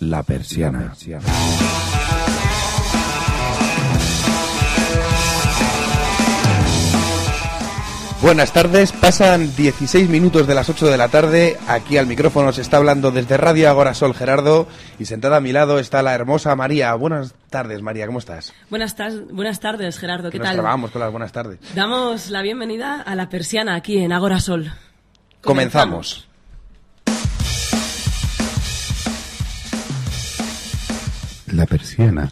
La persiana. Buenas tardes, pasan 16 minutos de las 8 de la tarde. Aquí al micrófono se está hablando desde Radio Agora Sol Gerardo y sentada a mi lado está la hermosa María. Buenas tardes, María, ¿cómo estás? Buenas, buenas tardes, Gerardo, ¿qué Nos tal? trabamos con las buenas tardes. Damos la bienvenida a la persiana aquí en Agora Sol. Comenzamos. La persiana.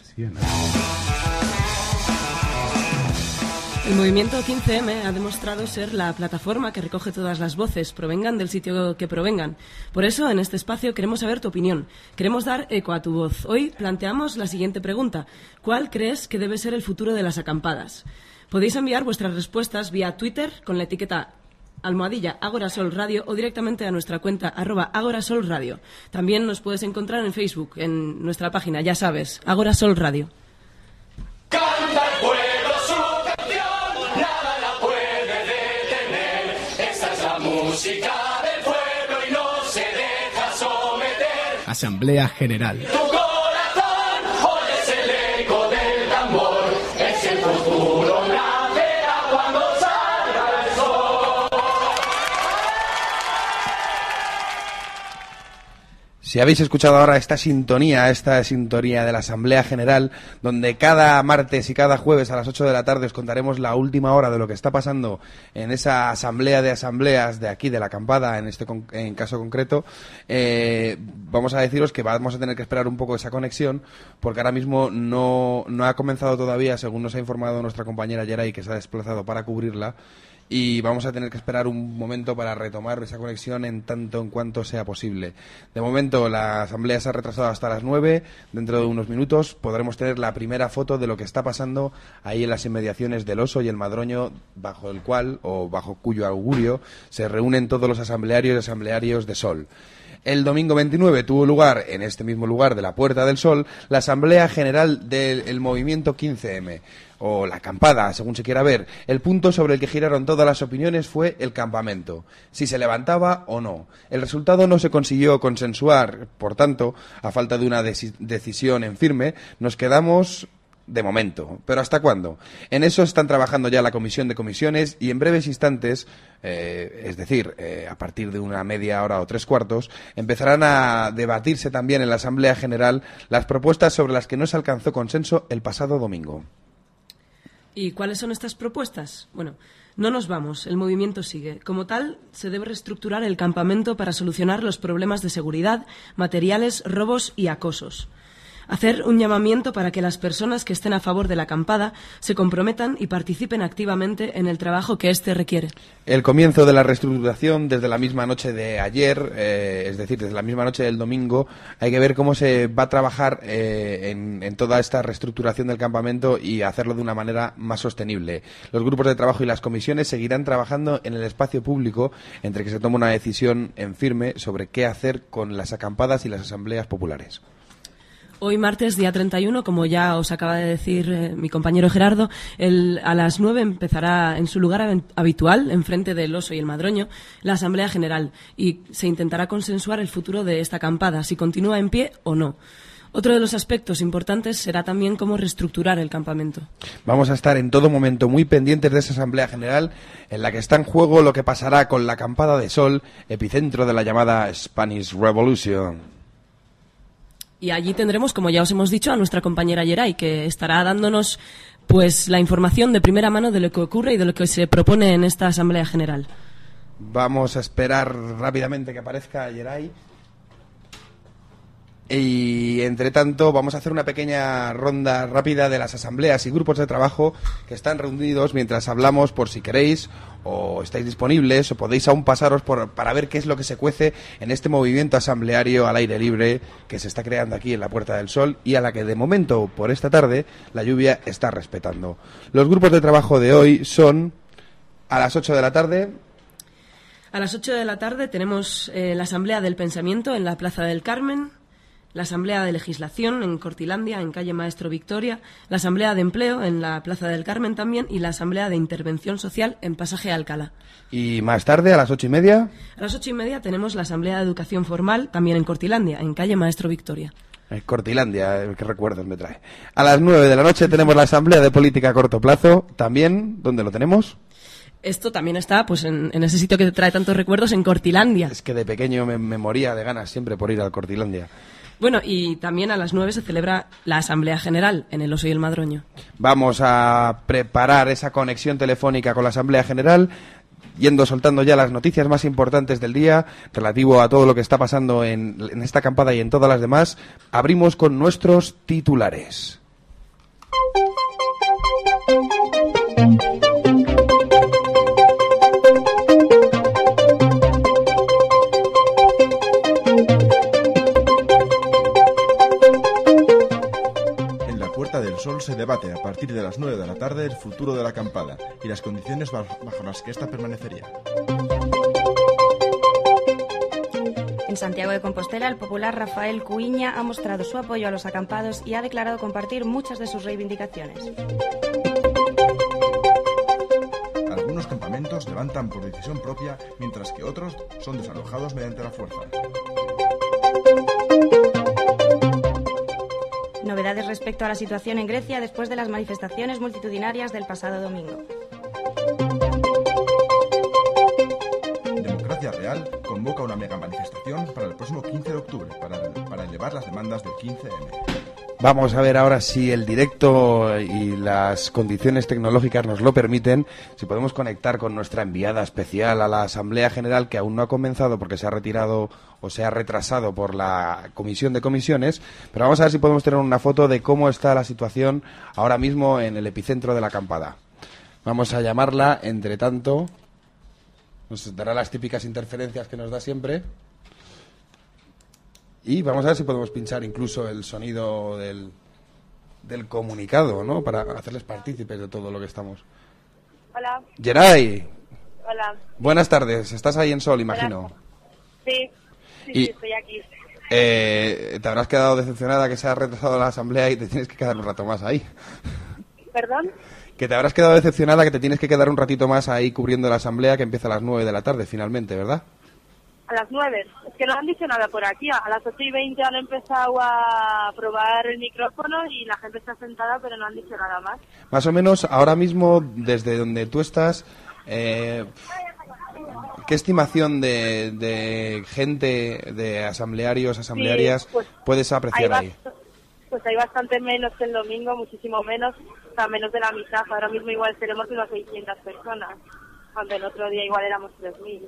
El movimiento 15M ha demostrado ser la plataforma que recoge todas las voces, provengan del sitio que provengan. Por eso, en este espacio queremos saber tu opinión. Queremos dar eco a tu voz. Hoy planteamos la siguiente pregunta. ¿Cuál crees que debe ser el futuro de las acampadas? Podéis enviar vuestras respuestas vía Twitter con la etiqueta almohadilla Agorasol Radio o directamente a nuestra cuenta arroba Agorasol Radio. También nos puedes encontrar en Facebook, en nuestra página, ya sabes, Agorasol Radio. Canta el pueblo su canción, nada la puede detener. Esta es la música del pueblo y no se deja someter. Asamblea General. Si habéis escuchado ahora esta sintonía, esta sintonía de la Asamblea General, donde cada martes y cada jueves a las 8 de la tarde os contaremos la última hora de lo que está pasando en esa asamblea de asambleas de aquí, de la acampada, en este con- en caso concreto, eh, vamos a deciros que vamos a tener que esperar un poco esa conexión, porque ahora mismo no, no ha comenzado todavía, según nos ha informado nuestra compañera Yeray, que se ha desplazado para cubrirla, y vamos a tener que esperar un momento para retomar esa conexión en tanto en cuanto sea posible. De momento la asamblea se ha retrasado hasta las 9, dentro de unos minutos podremos tener la primera foto de lo que está pasando ahí en las inmediaciones del Oso y el Madroño, bajo el cual o bajo cuyo augurio se reúnen todos los asamblearios y asamblearios de Sol. El domingo 29 tuvo lugar, en este mismo lugar de la Puerta del Sol, la Asamblea General del el Movimiento 15M, o la acampada, según se quiera ver. El punto sobre el que giraron todas las opiniones fue el campamento, si se levantaba o no. El resultado no se consiguió consensuar, por tanto, a falta de una decisión en firme, nos quedamos de momento. ¿Pero hasta cuándo? En eso están trabajando ya la comisión de comisiones y en breves instantes, eh, es decir, eh, a partir de una media hora o tres cuartos, empezarán a debatirse también en la Asamblea General las propuestas sobre las que no se alcanzó consenso el pasado domingo. ¿Y cuáles son estas propuestas? Bueno, no nos vamos, el movimiento sigue. Como tal, se debe reestructurar el campamento para solucionar los problemas de seguridad, materiales, robos y acosos. Hacer un llamamiento para que las personas que estén a favor de la acampada se comprometan y participen activamente en el trabajo que éste requiere. El comienzo de la reestructuración desde la misma noche de ayer, eh, es decir, desde la misma noche del domingo, hay que ver cómo se va a trabajar eh, en, en toda esta reestructuración del campamento y hacerlo de una manera más sostenible. Los grupos de trabajo y las comisiones seguirán trabajando en el espacio público entre que se toma una decisión en firme sobre qué hacer con las acampadas y las asambleas populares. Hoy martes, día 31, como ya os acaba de decir eh, mi compañero Gerardo, el- a las 9 empezará en su lugar habi- habitual, enfrente del Oso y el Madroño, la Asamblea General y se intentará consensuar el futuro de esta acampada, si continúa en pie o no. Otro de los aspectos importantes será también cómo reestructurar el campamento. Vamos a estar en todo momento muy pendientes de esa Asamblea General en la que está en juego lo que pasará con la acampada de Sol, epicentro de la llamada Spanish Revolution. Y allí tendremos, como ya os hemos dicho, a nuestra compañera Yeray, que estará dándonos pues la información de primera mano de lo que ocurre y de lo que se propone en esta Asamblea General. Vamos a esperar rápidamente que aparezca Yeray. Y entre tanto, vamos a hacer una pequeña ronda rápida de las asambleas y grupos de trabajo que están reunidos mientras hablamos, por si queréis, o estáis disponibles, o podéis aún pasaros por, para ver qué es lo que se cuece en este movimiento asambleario al aire libre que se está creando aquí en la Puerta del Sol y a la que de momento, por esta tarde, la lluvia está respetando. Los grupos de trabajo de hoy son a las 8 de la tarde, A las 8 de la tarde tenemos eh, la Asamblea del Pensamiento en la Plaza del Carmen, la Asamblea de Legislación en Cortilandia, en calle Maestro Victoria, la Asamblea de Empleo en la Plaza del Carmen también y la Asamblea de Intervención Social en Pasaje Alcalá. Y más tarde, a las ocho y media, A las ocho y media tenemos la Asamblea de Educación Formal también en Cortilandia, en calle Maestro Victoria. Eh, Cortilandia, eh, qué recuerdos me trae. A las 9 de la noche tenemos la Asamblea de Política a Corto Plazo. También, ¿dónde lo tenemos? Esto también está pues en, en ese sitio que te trae tantos recuerdos, en Cortilandia. Es que de pequeño me, me moría de ganas siempre por ir al Cortilandia. Bueno, y también a las 9 se celebra la Asamblea General en el Oso y el Madroño. Vamos a preparar esa conexión telefónica con la Asamblea General, yendo soltando ya las noticias más importantes del día relativo a todo lo que está pasando en, en esta acampada y en todas las demás. Abrimos con nuestros titulares. Sol se debate a partir de las 9 de la tarde el futuro de la acampada y las condiciones ba- bajo las que ésta permanecería. En Santiago de Compostela, el popular Rafael Cuiña ha mostrado su apoyo a los acampados y ha declarado compartir muchas de sus reivindicaciones. Algunos campamentos levantan por decisión propia, mientras que otros son desalojados mediante la fuerza. Novedades respecto a la situación en Grecia después de las manifestaciones multitudinarias del pasado domingo. Convoca una mega manifestación para el próximo 15 de octubre para, para elevar las demandas del 15M. Vamos a ver ahora si el directo y las condiciones tecnológicas nos lo permiten, si podemos conectar con nuestra enviada especial a la Asamblea General, que aún no ha comenzado porque se ha retirado o se ha retrasado por la Comisión de Comisiones, pero vamos a ver si podemos tener una foto de cómo está la situación ahora mismo en el epicentro de la acampada. Vamos a llamarla, entre tanto, nos dará las típicas interferencias que nos da siempre. Y vamos a ver si podemos pinchar incluso el sonido del, del comunicado, ¿no? Para hacerles partícipes de todo lo que estamos. Hola, Geray, hola. buenas tardes. Estás ahí en Sol, imagino. Sí, sí, Y- sí, estoy aquí. Eh, te habrás quedado decepcionada que se ha retrasado la asamblea y te tienes que quedar un rato más ahí. ¿Perdón? Que te habrás quedado decepcionada que te tienes que quedar un ratito más ahí cubriendo la asamblea que empieza a las 9 de la tarde finalmente, ¿verdad? A las nueve. Es que no han dicho nada por aquí. A las ocho y veinte han empezado a probar el micrófono y la gente está sentada, pero no han dicho nada más. Más o menos ahora mismo, desde donde tú estás, eh, ¿qué estimación de, de gente, de asamblearios, asamblearias, pues, puedes apreciar ahí? Pues hay bastante menos que el domingo, muchísimo menos, sea, menos de la mitad. Ahora mismo igual seremos unas 600 personas, cuando el otro día igual éramos 3.000.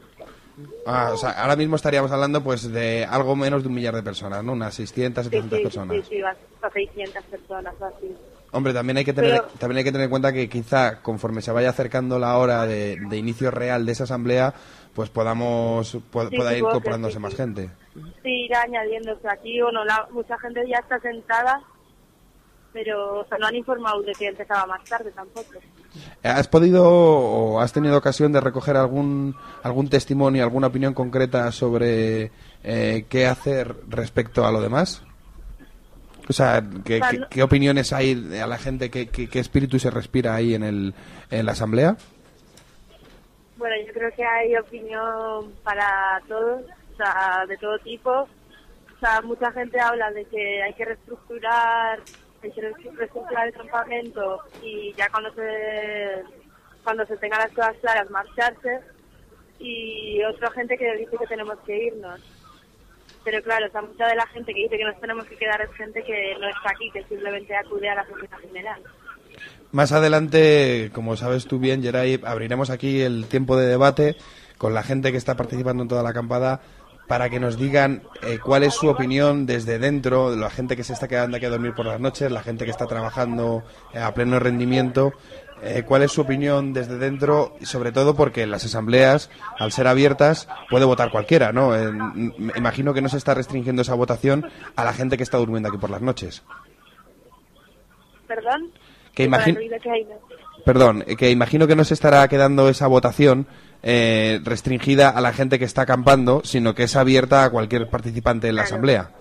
Ah, o sea, ahora mismo estaríamos hablando pues de algo menos de un millar de personas, ¿no? Unas 600, Sí, 700 sí, personas. sí, sí, hasta 600 personas o así. Hombre, también hay que tener Pero- también hay que tener en cuenta que quizá conforme se vaya acercando la hora de, de inicio real de esa asamblea, pues podamos pu- Sí, pueda ir sí, más sí. gente. Sí, irá añadiéndose aquí, bueno, la- mucha gente ya está sentada, pero o sea, no han informado de que empezaba más tarde tampoco. ¿Has podido o has tenido ocasión de recoger algún algún testimonio, alguna opinión concreta sobre eh, qué hacer respecto a lo demás? O sea, ¿qué, O sea, qué- no- qué opiniones hay de- a la gente? ¿Qué, qué, qué espíritu se respira ahí en, el, en la asamblea? Bueno, yo creo que hay opinión para todos, o sea, de todo tipo. O sea, mucha gente habla de que hay que reestructurar, hay que reestru- reestructurar el campamento y ya cuando se cuando se tengan las cosas claras marcharse. Y otra gente que dice que tenemos que irnos. Pero claro, o sea, mucha de la gente que dice que nos tenemos que quedar es gente que no está aquí, que simplemente acude a la Junta General. Más adelante, como sabes tú bien, Geray, abriremos aquí el tiempo de debate con la gente que está participando en toda la acampada para que nos digan eh, cuál es su opinión desde dentro, la gente que se está quedando aquí a dormir por las noches, la gente que está trabajando eh, a pleno rendimiento, eh, cuál es su opinión desde dentro y sobre todo porque las asambleas, al ser abiertas, puede votar cualquiera, ¿no? Eh, imagino que no se está restringiendo esa votación a la gente que está durmiendo aquí por las noches. ¿Perdón? Que imagino... Perdón, que imagino que no se estará quedando esa votación eh, restringida a la gente que está acampando, sino que es abierta a cualquier participante en la Claro. asamblea.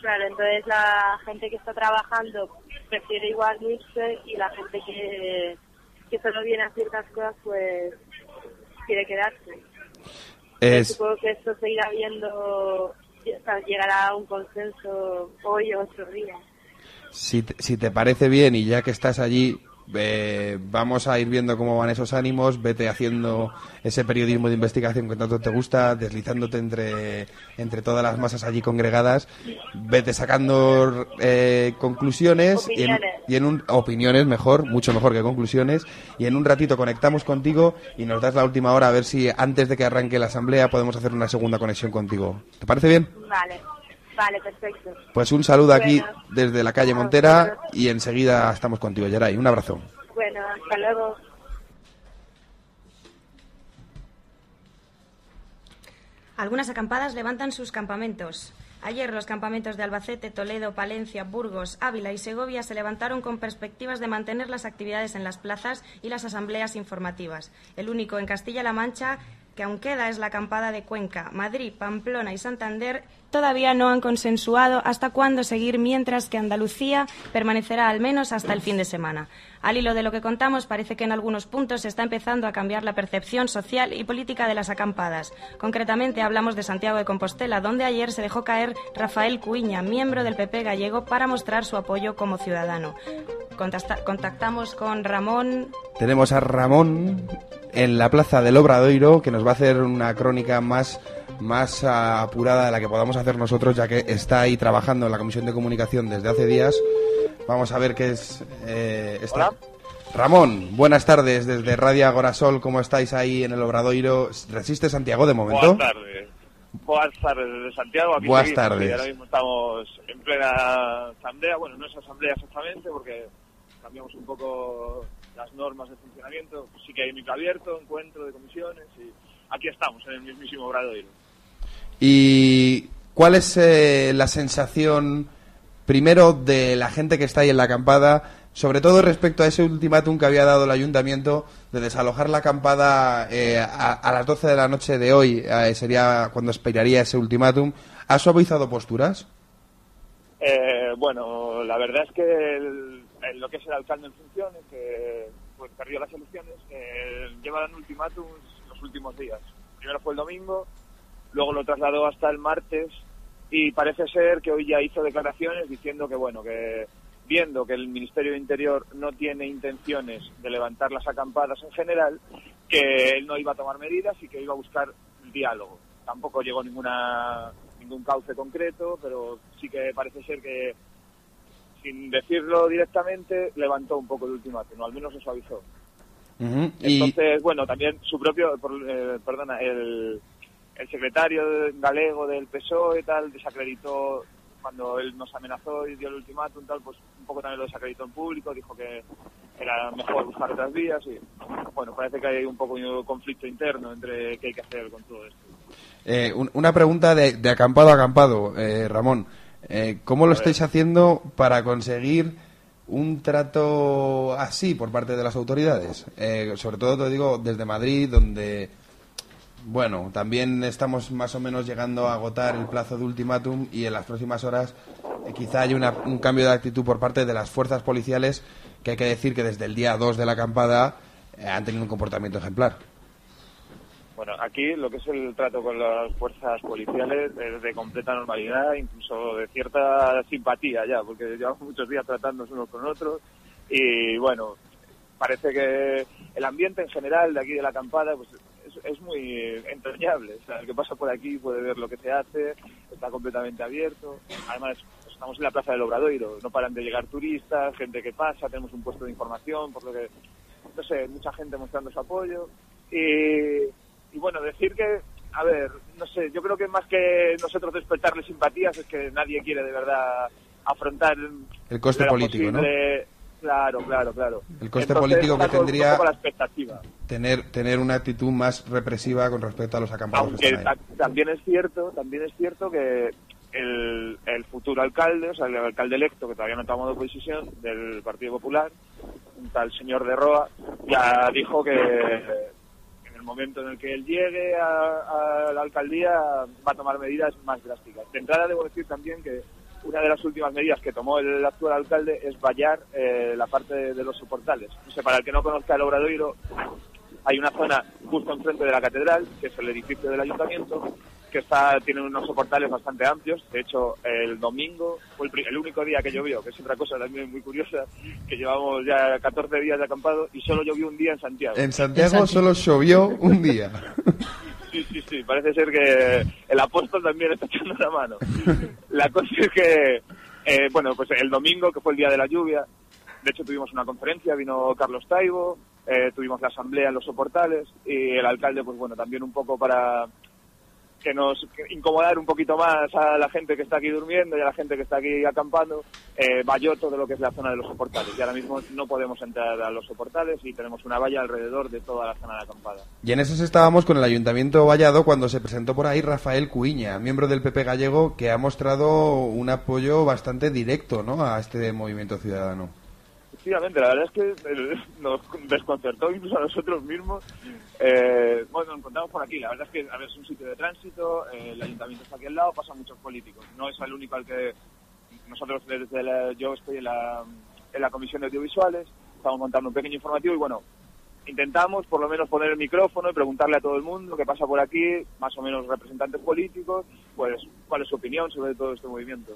Claro, entonces la gente que está trabajando prefiere igual irse y la gente que, que solo viene a ciertas cosas pues quiere quedarse. Es, Supongo que esto se irá viendo o sea, llegar a un consenso hoy o otro día. Si te, si te parece bien y ya que estás allí, eh, vamos a ir viendo cómo van esos ánimos, vete haciendo ese periodismo de investigación que tanto te gusta, deslizándote entre, entre todas las masas allí congregadas, vete sacando eh, conclusiones y en, y en un, opiniones mejor, mucho mejor que conclusiones, y en un ratito conectamos contigo y nos das la última hora a ver si antes de que arranque la asamblea podemos hacer una segunda conexión contigo. ¿Te parece bien? Vale, vale, perfecto. Pues un saludo aquí desde la calle Montera y enseguida estamos contigo, Geray. Un abrazo. Bueno, hasta luego. Algunas acampadas levantan sus campamentos. Ayer los campamentos de Albacete, Toledo, Palencia, Burgos, Ávila y Segovia se levantaron con perspectivas de mantener las actividades en las plazas y las asambleas informativas. El único en Castilla-La Mancha que aún queda es la acampada de Cuenca. Madrid, Pamplona y Santander todavía no han consensuado hasta cuándo seguir, mientras que Andalucía permanecerá al menos hasta el fin de semana. Al hilo de lo que contamos, parece que en algunos puntos se está empezando a cambiar la percepción social y política de las acampadas. Concretamente hablamos de Santiago de Compostela, donde ayer se dejó caer Rafael Cuiña, miembro del PP gallego, para mostrar su apoyo como ciudadano. Contacta- contactamos con Ramón Tenemos a Ramón en la plaza del Obradoiro que nos va a hacer una crónica más más ah, apurada de la que podamos hacer nosotros ya que está ahí trabajando en la comisión de comunicación desde hace días. Vamos a ver qué es eh, esta- Hola. Ramón, buenas tardes desde Radio Agorasol. ¿Cómo estáis ahí en el Obradoiro? ¿Resiste Santiago de momento? Buenas tardes. Buenas tardes desde Santiago. Aquí Buenas seguimos, tardes. Ahora mismo estamos en plena asamblea. Bueno, no es asamblea exactamente porque cambiamos un poco las normas de funcionamiento. Sí que hay micro abierto, encuentro de comisiones y aquí estamos en el mismísimo Obradoiro. ¿Y cuál es eh, la sensación primero de la gente que está ahí en la acampada, sobre todo respecto a ese ultimátum que había dado el ayuntamiento de desalojar la acampada eh, a, a las 12 de la noche de hoy? eh, sería cuando expiraría ese ultimátum. ¿Ha suavizado posturas? Eh, bueno, la verdad es que el- lo que es el alcalde en funciones, que pues, perdió las elecciones, eh, lleva ultimátums los últimos días. Primero fue el domingo, luego lo trasladó hasta el martes y parece ser que hoy ya hizo declaraciones diciendo que, bueno, que viendo que el Ministerio de Interior no tiene intenciones de levantar las acampadas en general, que él no iba a tomar medidas y que iba a buscar diálogo. Tampoco llegó ninguna ningún cauce concreto, pero sí que parece ser que, sin decirlo directamente, levantó un poco el ultimátum, o al menos eso avisó. Entonces, bueno, también su propio, por- eh, perdona, el, el secretario galego del PSOE tal desacreditó cuando él nos amenazó y dio el ultimátum tal, pues un poco también lo desacreditó en público, dijo que era mejor buscar otras vías y bueno, parece que hay un poco de conflicto interno entre qué hay que hacer con todo esto. eh, un- una pregunta de, de acampado a acampado, eh, Ramón. Eh, ¿Cómo lo estáis haciendo para conseguir un trato así por parte de las autoridades? Eh, sobre todo te digo desde Madrid, donde, bueno, también estamos más o menos llegando a agotar el plazo de ultimátum y en las próximas horas eh, quizá haya un cambio de actitud por parte de las fuerzas policiales que hay que decir que desde el día 2 de la acampada eh, han tenido un comportamiento ejemplar. Bueno, aquí lo que es el trato con las fuerzas policiales es de completa normalidad, incluso de cierta simpatía ya, porque llevamos muchos días tratándonos unos con otros y bueno, parece que el ambiente en general de aquí de la acampada pues es, muy entrañable. O sea, el que pasa por aquí puede ver lo que se hace, está completamente abierto. Además, estamos en la Plaza del Obradoiro, no paran de llegar turistas, gente que pasa, tenemos un puesto de información, por lo que, no sé, mucha gente mostrando su apoyo. Y, y bueno, decir que, a ver, no sé, yo creo que más que nosotros despertarle simpatías es que nadie quiere de verdad afrontar El coste político, ¿no? Claro, claro, claro. El coste Entonces, político que tendría- tener tener una actitud más represiva con respecto a los acampados que Aunque están ahí. ta- también es cierto, también es cierto que el, el futuro alcalde, o sea, el alcalde electo que todavía no ha tomado posición del Partido Popular, un tal señor de Roa, ya dijo que el momento en el que él llegue a, la alcaldía va a tomar medidas más drásticas. De entrada debo decir también que una de las últimas medidas que tomó el actual alcalde es vallar eh, la parte de, los soportales. Para el que no conozca el Obradoiro, hay una zona justo enfrente de la catedral, que es el edificio del ayuntamiento, que está tiene unos soportales bastante amplios. De hecho, el domingo fue el, pri- el único día que llovió, que es otra cosa también muy curiosa, que llevamos ya 14 días de acampado y solo llovió un día en Santiago. En Santiago solo llovió un día. Sí, sí, sí, parece ser que el apóstol también está echando la mano. La cosa es que, eh, bueno, pues el domingo, que fue el día de la lluvia, de hecho tuvimos una conferencia, vino Carlos Taibo, eh, tuvimos la asamblea en los soportales y el alcalde, pues bueno, también un poco para que nos incomodar un poquito más a la gente que está aquí durmiendo y a la gente que está aquí acampando, eh, valló todo lo que es la zona de los soportales. Y ahora mismo no podemos entrar a los soportales y tenemos una valla alrededor de toda la zona de acampada. Y en eso estábamos con el Ayuntamiento Vallado cuando se presentó por ahí Rafael Cuiña, miembro del PP gallego, que ha mostrado un apoyo bastante directo ¿no? a este movimiento ciudadano. Efectivamente, la verdad es que eh, nos desconcertó incluso a nosotros mismos. Eh, bueno, nos encontramos por aquí. La verdad es que a ver, es un sitio de tránsito, eh, el ayuntamiento está aquí al lado, pasan muchos políticos. No es el único al que nosotros, desde la- yo estoy en la, en la comisión de audiovisuales, estamos montando un pequeño informativo y bueno, intentamos por lo menos poner el micrófono y preguntarle a todo el mundo que pasa por aquí, más o menos representantes políticos, pues cuál es su opinión sobre todo este movimiento.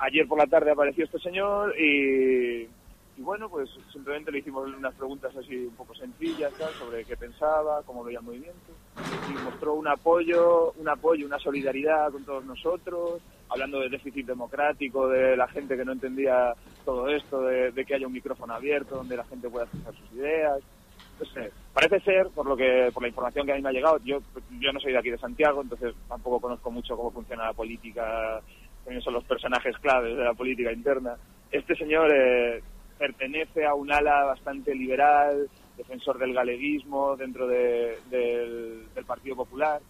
Ayer por la tarde apareció este señor y, y bueno, pues simplemente le hicimos unas preguntas así un poco sencillas tal, sobre qué pensaba, cómo veía el movimiento y mostró un apoyo, un apoyo, una solidaridad con todos nosotros, hablando del déficit democrático, de la gente que no entendía todo esto, de, de que haya un micrófono abierto donde la gente pueda expresar sus ideas. Parece ser, por lo que por la información que a mí me ha llegado, yo, yo no soy de aquí de Santiago, entonces tampoco conozco mucho cómo funciona la política, quiénes son los personajes claves de la política interna. Este señor eh, pertenece a un ala bastante liberal, defensor del galeguismo dentro de- del, del Partido Popular.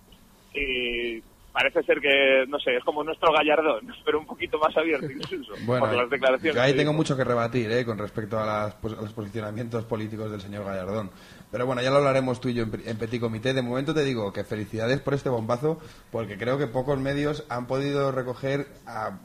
Y parece ser que, no sé, es como nuestro gallardón, pero un poquito más abierto incluso, Bueno, por las declaraciones. ahí tengo mucho que rebatir ¿eh? con respecto a, las pos- a los posicionamientos políticos del señor Gallardón. Pero bueno, ya lo hablaremos tú y yo en, en Petit Comité. De momento te digo que felicidades por este bombazo, porque creo que pocos medios han podido recoger a,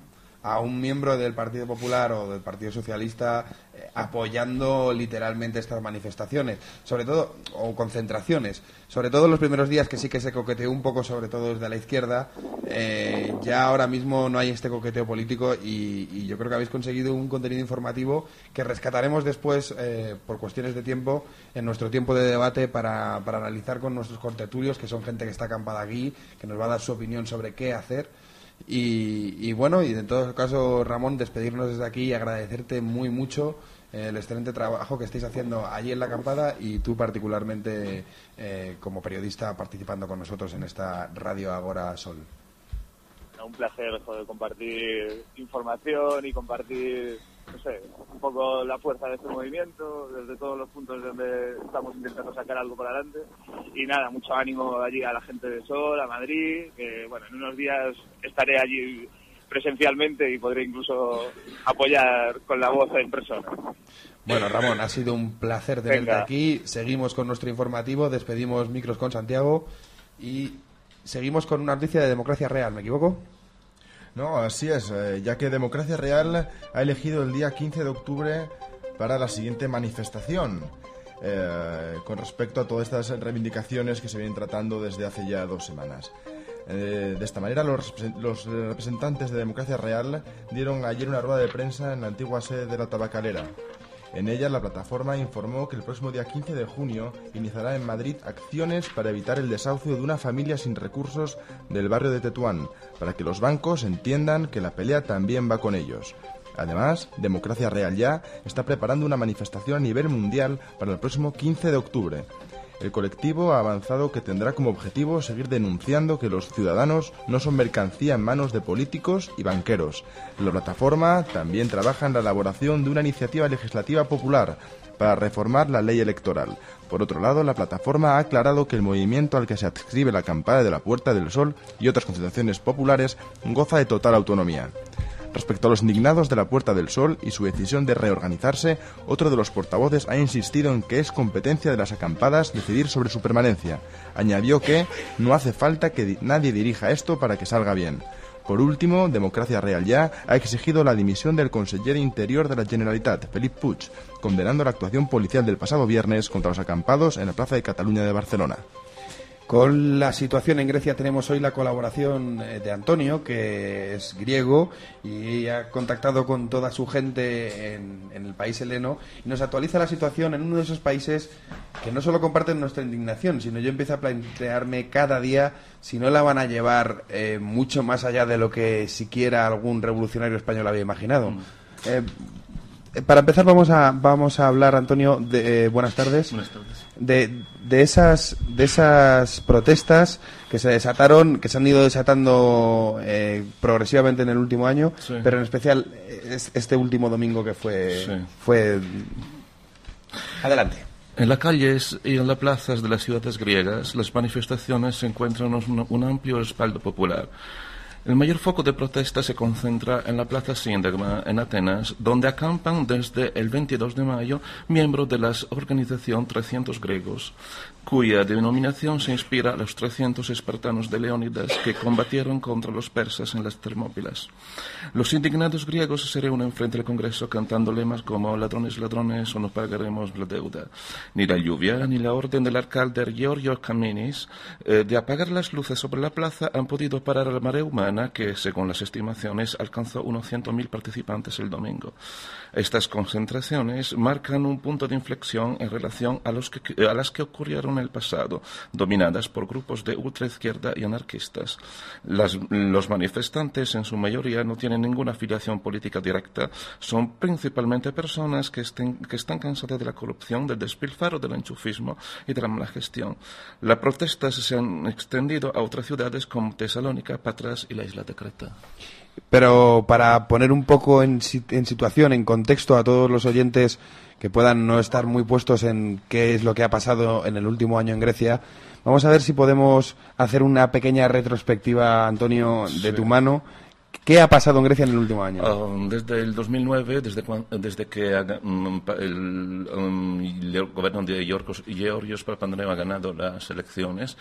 a un miembro del Partido Popular o del Partido Socialista eh, apoyando literalmente estas manifestaciones, sobre todo, o concentraciones. Sobre todo en los primeros días que sí que se coqueteó un poco, sobre todo desde la izquierda, eh, ya ahora mismo no hay este coqueteo político y, yo creo que habéis conseguido un contenido informativo que rescataremos después, eh, por cuestiones de tiempo, en nuestro tiempo de debate para, para analizar con nuestros contertulios, que son gente que está acampada aquí, que nos va a dar su opinión sobre qué hacer. Y, y bueno, y en todo caso, Ramón, despedirnos desde aquí y agradecerte muy mucho eh, el excelente trabajo que estáis haciendo allí en la acampada y tú particularmente eh, como periodista participando con nosotros en esta Radio Agora Sol. un placer joder, compartir información y compartir, no sé, un poco la fuerza de este movimiento, desde todos los puntos donde estamos intentando sacar algo para adelante. Y nada, mucho ánimo allí a la gente de Sol, a Madrid, que bueno, en unos días estaré allí presencialmente y podré incluso apoyar con la voz en persona. Bueno, Ramón, ha sido un placer tenerte Venga. aquí. Seguimos con nuestro informativo, despedimos micros con Santiago y seguimos con una noticia de democracia real, ¿me equivoco? No, así es, eh, ya que Democracia Real ha elegido el día 15 de octubre para la siguiente manifestación, eh, con respecto a todas estas reivindicaciones que se vienen tratando desde hace ya dos semanas. Eh, de esta manera, los, los representantes de Democracia Real dieron ayer una rueda de prensa en la antigua sede de la tabacalera. En ella, la plataforma informó que el próximo día 15 de junio iniciará en Madrid acciones para evitar el desahucio de una familia sin recursos del barrio de Tetuán, para que los bancos entiendan que la pelea también va con ellos. Además, Democracia Real Ya está preparando una manifestación a nivel mundial para el próximo 15 de octubre. El colectivo ha avanzado que tendrá como objetivo seguir denunciando que los ciudadanos no son mercancía en manos de políticos y banqueros. La plataforma también trabaja en la elaboración de una iniciativa legislativa popular para reformar la ley electoral. Por otro lado, la plataforma ha aclarado que el movimiento al que se adscribe la acampada de la Puerta del Sol y otras concentraciones populares goza de total autonomía. Respecto a los indignados de la Puerta del Sol y su decisión de reorganizarse, otro de los portavoces ha insistido en que es competencia de las acampadas decidir sobre su permanencia. Añadió que no hace falta que di- nadie dirija esto para que salga bien. Por último, Democracia Real Ya ha exigido la dimisión del conseller interior de la Generalitat, Felip Puig, condenando la actuación policial del pasado viernes contra los acampados en la Plaza de Cataluña de Barcelona. Con la situación en Grecia tenemos hoy la colaboración eh, de Antonio, que es griego y ha contactado con toda su gente en, en el país heleno y nos actualiza la situación en uno de esos países que no solo comparten nuestra indignación, sino yo empiezo a plantearme cada día si no la van a llevar eh, mucho más allá de lo que siquiera algún revolucionario español había imaginado. Eh, eh, para empezar vamos a vamos a hablar Antonio de eh, buenas tardes. Buenas tardes. De, de esas de esas protestas que se desataron, que se han ido desatando eh, progresivamente en el último año, Sí. pero en especial eh, es- este último domingo que fue Sí. fue adelante. En las calles y en las plazas de las ciudades griegas, las manifestaciones encuentran un, un amplio respaldo popular. El mayor foco de protesta se concentra en la Plaza Síndagma, en Atenas, donde acampan desde el 22 de mayo miembros de la organización 300 Griegos, cuya denominación se inspira a los 300 espartanos de Leónidas que combatieron contra los persas en las Termópilas. Los indignados griegos se reúnen frente al Congreso cantando lemas como ladrones, ladrones o no pagaremos la deuda. Ni la lluvia ni la orden del alcalde Giorgio Kaminis eh, de apagar las luces sobre la plaza han podido parar la marea humana que, según las estimaciones, alcanzó unos 100.000 participantes el domingo. Estas concentraciones marcan un punto de inflexión en relación a, los que- a las que ocurrieron en el pasado, dominadas por grupos de ultraizquierda y anarquistas. Las- los manifestantes, en su mayoría, no tienen ninguna afiliación política directa. Son principalmente personas que, estén- que están cansadas de la corrupción, del despilfarro, del enchufismo y de la mala gestión. Las protestas se han extendido a otras ciudades como Tesalónica, Patras y la isla de Creta. Pero para poner un poco en, en situación, en contexto a todos los oyentes que puedan no estar muy puestos en qué es lo que ha pasado en el último año en Grecia, vamos a ver si podemos hacer una pequeña retrospectiva, Antonio, de Sí. tu mano. ¿Qué ha pasado en Grecia en el último año? Um, desde el 2009, desde, desde que pa- el, um, el gobierno de Georgios Papandreou ha ganado las elecciones,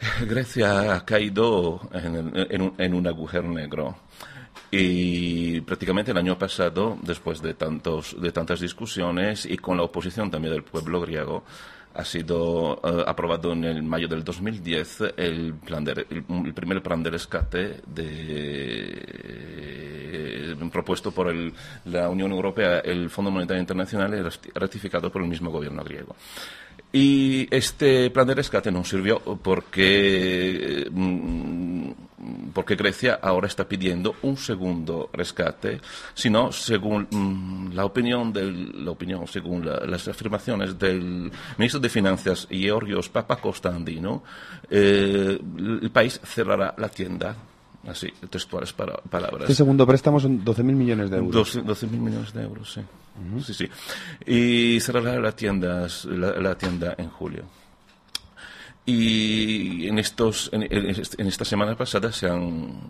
Grecia ha caído en, en un, agujero negro. Y prácticamente el año pasado, después de, tantos, de tantas discusiones y con la oposición también del pueblo griego, ha sido eh, aprobado en el mayo del 2010 el, plan de, el, primer plan de rescate de, eh, propuesto por el- la Unión Europea, el Fondo Monetario Internacional ratificado por el mismo gobierno griego. Y este plan de rescate no sirvió porque, mm, porque Grecia ahora está pidiendo un segundo rescate, sino según mm, la opinión, del, la opinión según la- las afirmaciones del ministro de Finanzas Georgios Papakostandino, eh, el país cerrará la tienda. Así, textuales para- palabras. Este segundo préstamo son 12.000 millones de euros. 12 mil millones de euros, sí. Sí, sí. Y cerrará la tienda, la, tienda en julio. Y en, estos, en, en est- en esta semana pasada se han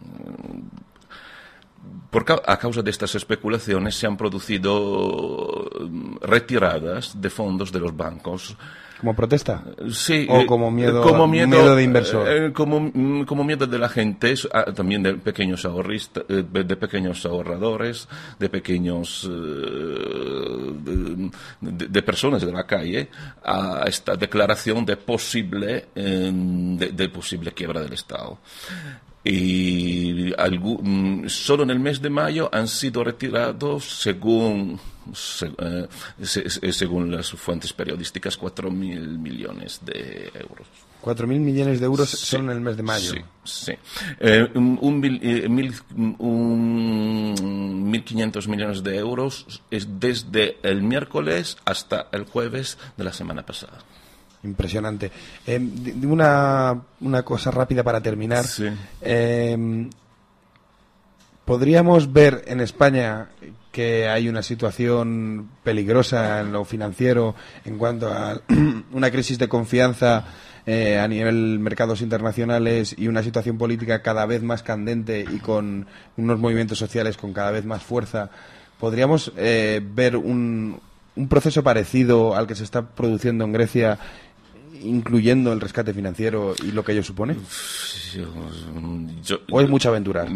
por a causa de estas especulaciones se han producido mm, retiradas de fondos de los bancos. ¿Como protesta? Sí, O eh, como miedo- como miedo de inversor. eh, como, mm, como miedo de la gente, ah, también de pequeños ahorristas, eh, de pequeños ahorradores, de pequeños eh, de, personas de la calle, a esta declaración de posible eh, de, de posible quiebra del Estado. Y mm, solo en el mes de mayo han sido retirados, según, se- eh, se- se- según las fuentes periodísticas, 4.000 millones de euros. 4.000 millones de euros Sí, solo en el mes de mayo. Sí, sí. Eh, un, un mil- eh, mil- un 1.500 millones de euros es desde el miércoles hasta el jueves de la semana pasada. Impresionante. Eh, una, una cosa rápida para terminar. Sí. Eh, ¿Podríamos ver en España que hay una situación peligrosa en lo financiero en cuanto a una crisis de confianza eh, a nivel mercados internacionales y una situación política cada vez más candente y con unos movimientos sociales con cada vez más fuerza? ¿Podríamos eh, ver un, un proceso parecido al que se está produciendo en Grecia, incluyendo el rescate financiero y lo que ello supone? Yo, ¿O es mucha aventura?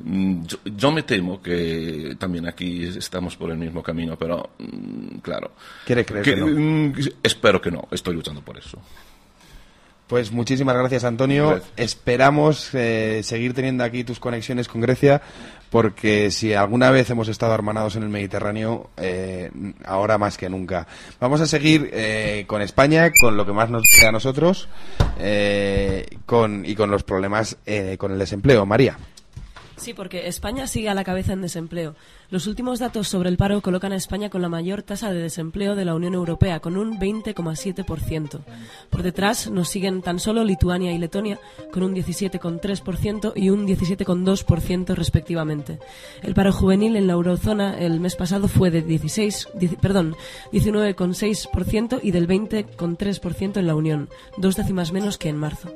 Yo, yo me temo que también aquí estamos por el mismo camino, pero mm, claro. ¿Quiere creer que no? mm, espero que no, estoy luchando por eso. Pues muchísimas gracias, Antonio. Gracias. Esperamos eh, seguir teniendo aquí tus conexiones con Grecia, porque si alguna vez hemos estado hermanados en el Mediterráneo, eh, ahora más que nunca. Vamos a seguir eh, con España, con lo que más nos queda a nosotros, eh, con, y con los problemas eh, con el desempleo. María. Sí, porque España sigue a la cabeza en desempleo. Los últimos datos sobre el paro colocan a España con la mayor tasa de desempleo de la Unión Europea, con un 20,7%. Por detrás nos siguen tan solo Lituania y Letonia, con un 17,3% y un 17,2% respectivamente. El paro juvenil en la eurozona el mes pasado fue de 16, dieci- perdón, 19,6% y del 20,3% en la Unión, dos décimas menos que en marzo.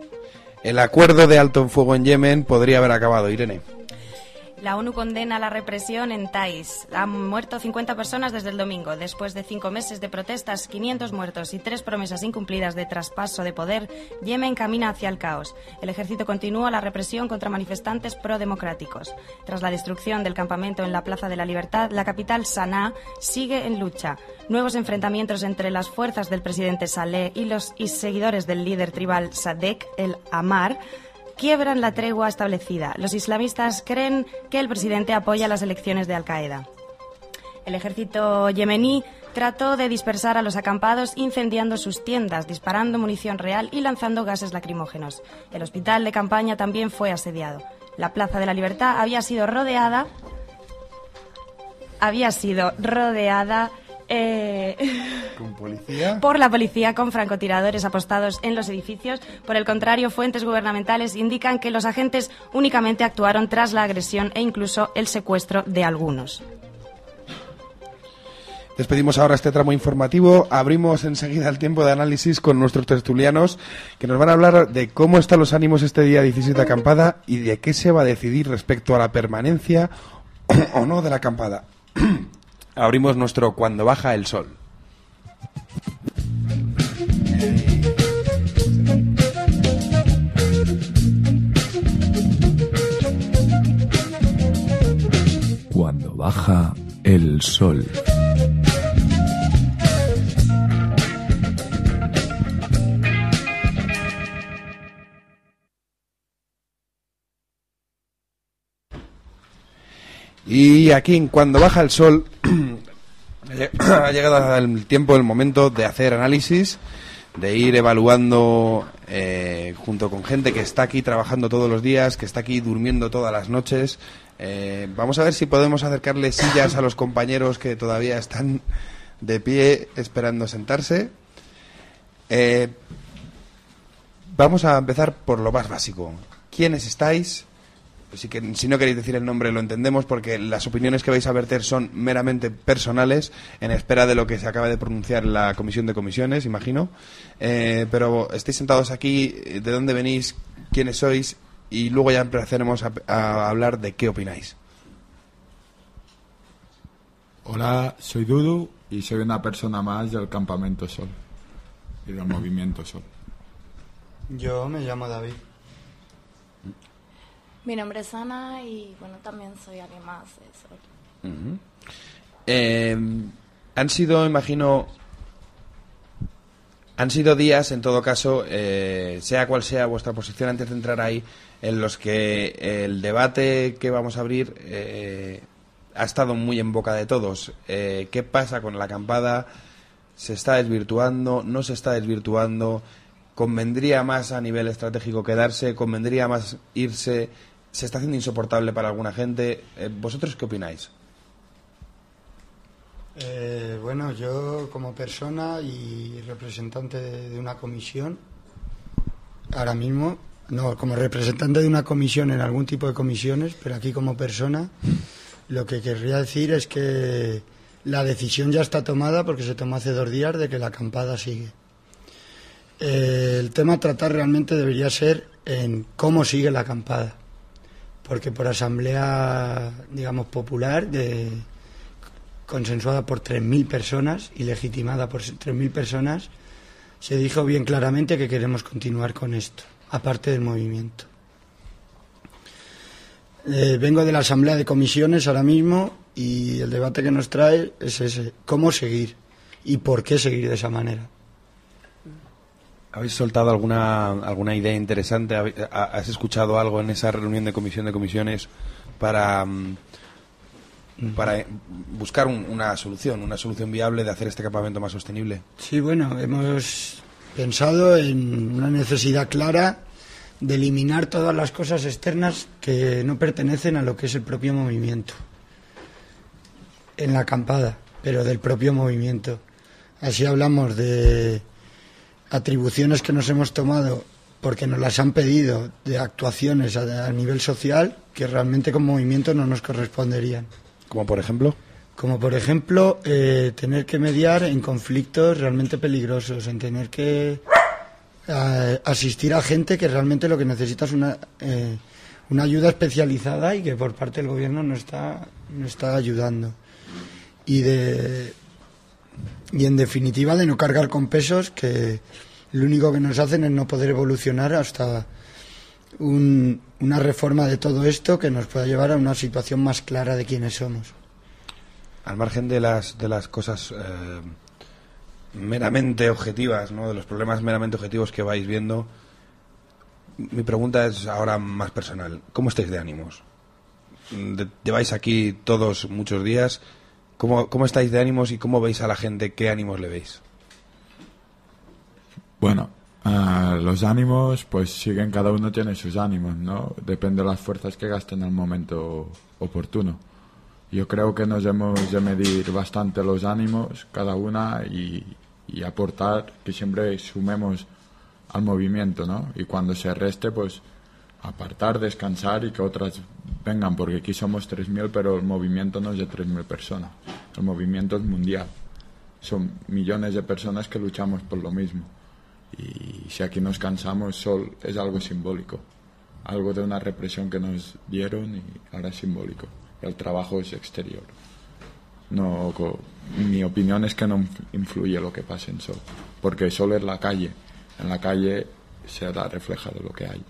El acuerdo de alto en fuego en Yemen podría haber acabado, Irene. La ONU condena la represión en Tais. Han muerto 50 personas desde el domingo. Después de cinco meses de protestas, 500 muertos y tres promesas incumplidas de traspaso de poder, Yemen camina hacia el caos. El ejército continúa la represión contra manifestantes prodemocráticos. Tras la destrucción del campamento en la Plaza de la Libertad, la capital Sanaa sigue en lucha. Nuevos enfrentamientos entre las fuerzas del presidente Saleh y los seguidores del líder tribal Sadek el Amar quiebran la tregua establecida. Los islamistas creen que el presidente apoya las elecciones de Al-Qaeda. El ejército yemení trató de dispersar a los acampados incendiando sus tiendas, disparando munición real y lanzando gases lacrimógenos. El hospital de campaña también fue asediado. La Plaza de la Libertad había sido rodeada había sido rodeada eh, ¿Con policía? por la policía con francotiradores apostados en los edificios. Por el contrario, fuentes gubernamentales indican que los agentes únicamente actuaron tras la agresión e incluso el secuestro de algunos. Despedimos ahora este tramo informativo. Abrimos enseguida el tiempo de análisis con nuestros tertulianos que nos van a hablar de cómo están los ánimos este día 17 de acampada y de qué se va a decidir respecto a la permanencia o no de la acampada. Abrimos nuestro Cuando baja el sol. Cuando baja el sol. Y aquí, cuando baja el sol, ha llegado el tiempo, el momento de hacer análisis, de ir evaluando eh, junto con gente que está aquí trabajando todos los días, que está aquí durmiendo todas las noches. Eh, vamos a ver si podemos acercarle sillas a los compañeros que todavía están de pie esperando sentarse. Eh, vamos a empezar por lo más básico. ¿Quiénes estáis? Si, que, si no queréis decir el nombre lo entendemos porque las opiniones que vais a verter son meramente personales en espera de lo que se acaba de pronunciar la comisión de comisiones, imagino. Eh, pero estáis sentados aquí, eh, ¿de dónde venís? ¿Quiénes sois? Y luego ya empezaremos a, a hablar de qué opináis. Hola, soy Dudu y soy una persona más del Campamento Sol y del Movimiento Sol. Yo me llamo David. Mi nombre es Ana y bueno, también soy alguien más de. Eh, han sido, imagino, han sido días, en todo caso, eh, sea cual sea vuestra posición antes de entrar ahí, en los que el debate que vamos a abrir eh, ha estado muy en boca de todos. Eh, ¿Qué pasa con la acampada? ¿Se está desvirtuando? ¿No se está desvirtuando? ¿Convendría más a nivel estratégico quedarse? ¿Convendría más irse? ¿Se está haciendo insoportable para alguna gente? Eh, ¿Vosotros qué opináis? Eh, bueno, yo como persona y representante de, una comisión, ahora mismo, no, como representante de una comisión en algún tipo de comisiones, pero aquí como persona, lo que querría decir es que la decisión ya está tomada porque se tomó hace dos días de que la acampada sigue. Eh, el tema a tratar realmente debería ser en cómo sigue la acampada, porque por asamblea, digamos, popular, consensuada por 3.000 personas y legitimada por 3.000 personas, se dijo bien claramente que queremos continuar con esto, aparte del movimiento. Eh, vengo de la Asamblea de Comisiones ahora mismo y el debate que nos trae es ese, cómo seguir y por qué seguir de esa manera. ¿Habéis soltado alguna, alguna idea interesante? ¿Habe- ha- ¿Has escuchado algo en esa reunión de comisión de comisiones para, mm, para eh, buscar un- una solución, una solución viable de hacer este campamento más sostenible? Sí, bueno, hemos pensado en una necesidad clara de eliminar todas las cosas externas que no pertenecen a lo que es el propio movimiento. En la acampada, pero del propio movimiento. Así hablamos de atribuciones que nos hemos tomado porque nos las han pedido de actuaciones a, a nivel social que realmente como movimiento no nos corresponderían. Como por ejemplo. Como por ejemplo, eh, tener que mediar en conflictos realmente peligrosos, en tener que eh, asistir a gente que realmente lo que necesita es una, eh, una ayuda especializada y que por parte del gobierno no está, no está ayudando. Y, de, y en definitiva de no cargar con pesos que lo único que nos hacen es no poder evolucionar hasta un- una reforma de todo esto que nos pueda llevar a una situación más clara de quiénes somos. Al margen de las, de las cosas eh, meramente objetivas, ¿no? de los problemas meramente objetivos que vais viendo, mi pregunta es ahora más personal. ¿Cómo estáis de ánimos? Lleváis aquí todos muchos días. ¿Cómo, ¿Cómo estáis de ánimos y cómo veis a la gente? ¿Qué ánimos le veis? Bueno, los ánimos, pues siguen, cada uno tiene sus ánimos, ¿no? Depende de las fuerzas que gaste en el momento oportuno. Yo creo que nos hemos de medir bastante los ánimos, cada una, y, y aportar que siempre sumemos al movimiento, ¿no? Y cuando se reste, pues apartar, descansar y que otras vengan, porque aquí somos 3.000, pero el movimiento no es de 3.000 personas. El movimiento es mundial. Son millones de personas que luchamos por lo mismo. Y si aquí nos cansamos, sol es algo simbólico. Algo de una represión que nos dieron y ahora es simbólico. El trabajo es exterior. No, mi opinión es que no inf- influye lo que pasa en Sol, porque Sol es la calle. En la calle se da reflejado lo que hay.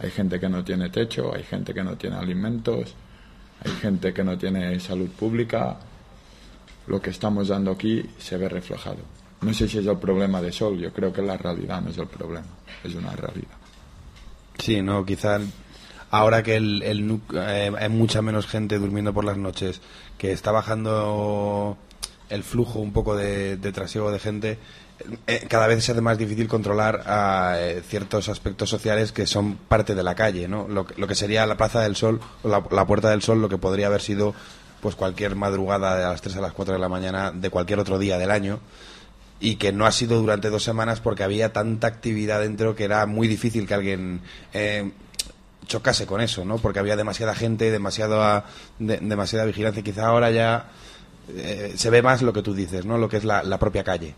Hay gente que no tiene techo, hay gente que no tiene alimentos, hay gente que no tiene salud pública. Lo que estamos dando aquí se ve reflejado. No sé si es el problema de Sol, yo creo que la realidad no es el problema, es una realidad. Sí, no, quizá ahora que el, el eh, hay mucha menos gente durmiendo por las noches, que está bajando el flujo un poco de trasiego de gente, eh, cada vez se hace más difícil controlar a eh, ciertos aspectos sociales que son parte de la calle, ¿no? Lo, que- lo que sería la Plaza del Sol, o la, Puerta del Sol, lo que podría haber sido pues cualquier madrugada de las 3 a las 4 de la mañana de cualquier otro día del año y que no ha sido durante dos semanas porque había tanta actividad dentro que era muy difícil que alguien eh, chocase con eso, ¿no? Porque había demasiada gente, demasiada, de- demasiada vigilancia. Quizá ahora ya eh, se ve más lo que tú dices, ¿no? Lo que es la propia calle.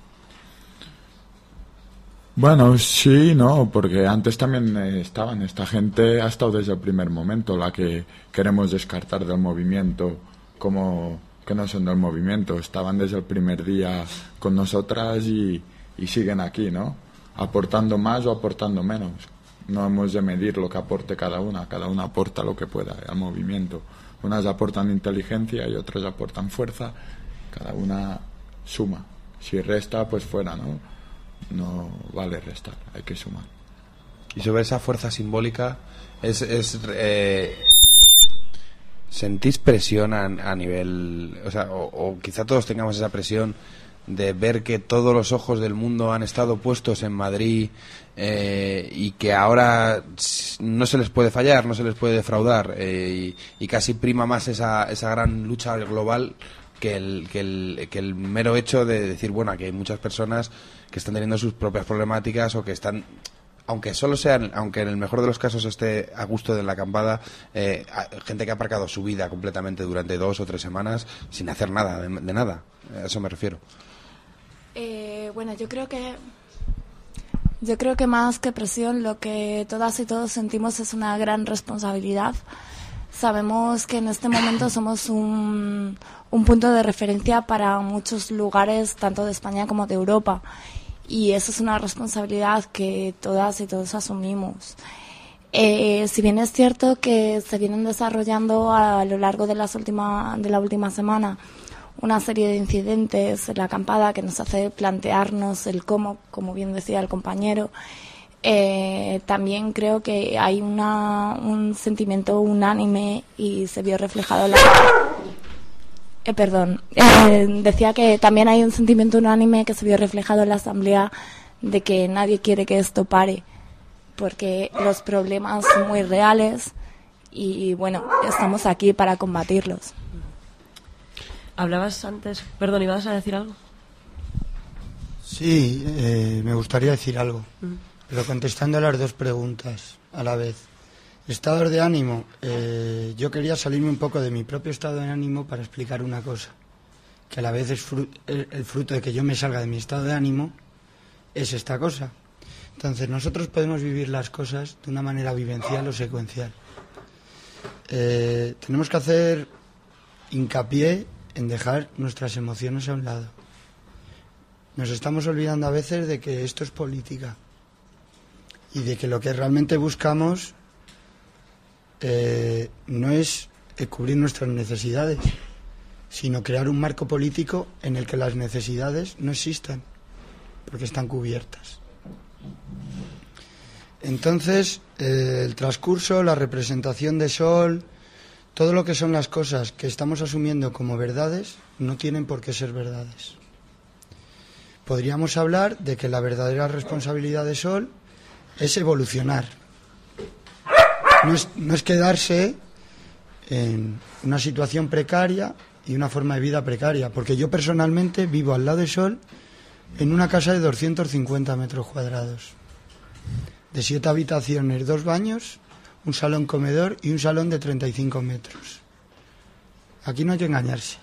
Bueno, sí, no, porque antes también eh, estaban, esta gente ha estado desde el primer momento, la que queremos descartar del movimiento como que no son del movimiento, estaban desde el primer día con nosotras y, y siguen aquí, ¿no? Aportando más o aportando menos. No hemos de medir lo que aporte cada una, cada una aporta lo que pueda al movimiento. Unas aportan inteligencia y otras aportan fuerza, cada una suma. Si resta, pues fuera, ¿no? No vale restar, hay que sumar. Y sobre esa fuerza simbólica, es, es eh, ¿sentís presión a, nivel, o sea, o, quizá todos tengamos esa presión de ver que todos los ojos del mundo han estado puestos en Madrid eh, y que ahora no se les puede fallar, no se les puede defraudar eh, y, y casi prima más esa, esa gran lucha global que el, que, el, que el mero hecho de decir, bueno, aquí hay muchas personas que están teniendo sus propias problemáticas o que están aunque solo sean, aunque en el mejor de los casos esté a gusto de la acampada, eh, gente que ha aparcado su vida completamente durante dos o tres semanas sin hacer nada, de, de nada. A eso me refiero. Eh, bueno, yo creo que yo creo que más que presión, lo que todas y todos sentimos es una gran responsabilidad. Sabemos que en este momento somos un, un punto de referencia para muchos lugares, tanto de España como de Europa. Y eso es una responsabilidad que todas y todos asumimos. Eh, si bien es cierto que se vienen desarrollando a lo largo de, las última, de la última semana una serie de incidentes en la acampada que nos hace plantearnos el cómo, como bien decía el compañero. Eh, también creo que hay una, un sentimiento unánime y se vio reflejado la... Eh, perdón, Eh, decía que también hay un sentimiento unánime que se vio reflejado en la asamblea de que nadie quiere que esto pare, porque los problemas son muy reales y bueno, estamos aquí para combatirlos. Hablabas antes, perdón, ¿ibas a decir algo? Sí, eh, me gustaría decir algo, pero contestando a las dos preguntas a la vez. Estados de ánimo. eh, yo quería salirme un poco de mi propio estado de ánimo para explicar una cosa, que a la vez es el, el fruto de que yo me salga de mi estado de ánimo, es esta cosa. Entonces, nosotros podemos vivir las cosas de una manera vivencial o secuencial. Eh, tenemos que hacer hincapié en dejar nuestras emociones a un lado. Nos estamos olvidando a veces de que esto es política y de que lo que realmente buscamos eh, no es cubrir nuestras necesidades, sino crear un marco político en el que las necesidades no existan, porque están cubiertas. Entonces, eh, el transcurso, la representación de Sol, todo lo que son las cosas que estamos asumiendo como verdades, no tienen por qué ser verdades. Podríamos hablar de que la verdadera responsabilidad de Sol es evolucionar. No es, no es quedarse en una situación precaria y una forma de vida precaria, porque yo personalmente vivo al lado de Sol en una casa de 250 metros cuadrados, de siete habitaciones, dos baños, un salón comedor y un salón de 35 metros. Aquí no hay que engañarse.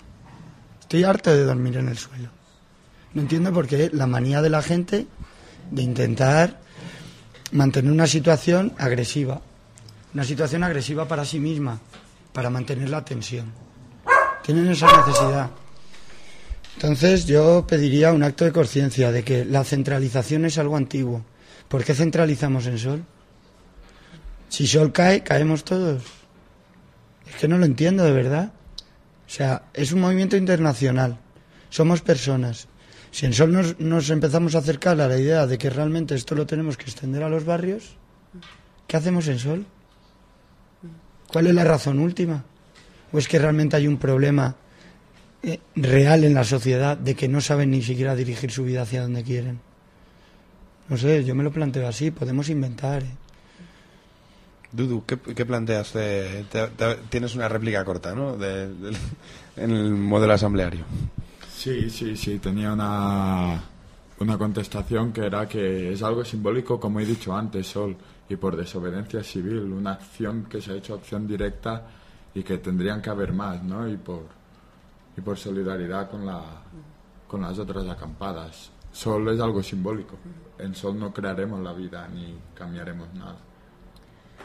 Estoy harto de dormir en el suelo. No entiendo por qué la manía de la gente de intentar mantener una situación agresiva. Una situación agresiva para sí misma, para mantener la tensión. Tienen esa necesidad. Entonces yo pediría un acto de conciencia de que la centralización es algo antiguo. ¿Por qué centralizamos en Sol? Si Sol cae, caemos todos. Es que no lo entiendo de verdad. O sea, es un movimiento internacional. Somos personas. Si en Sol nos, empezamos a acercar a la idea de que realmente esto lo tenemos que extender a los barrios, ¿qué hacemos en Sol? ¿Cuál es la razón última? ¿O es que realmente hay un problema eh, real en la sociedad de que no saben ni siquiera dirigir su vida hacia donde quieren? No sé, yo me lo planteo así, podemos inventar. ¿eh? Dudu, ¿qué, qué planteas? de- te- te- tienes una réplica corta, ¿no? De- en el modelo asambleario. Sí, sí, sí, tenía una, una contestación que era que es algo simbólico, como he dicho antes, Sol, y por desobediencia civil, una acción que se ha hecho acción directa y que tendrían que haber más, ¿no? Y por, y por solidaridad con, la, con las otras acampadas. Sol es algo simbólico. En Sol no crearemos la vida ni cambiaremos nada.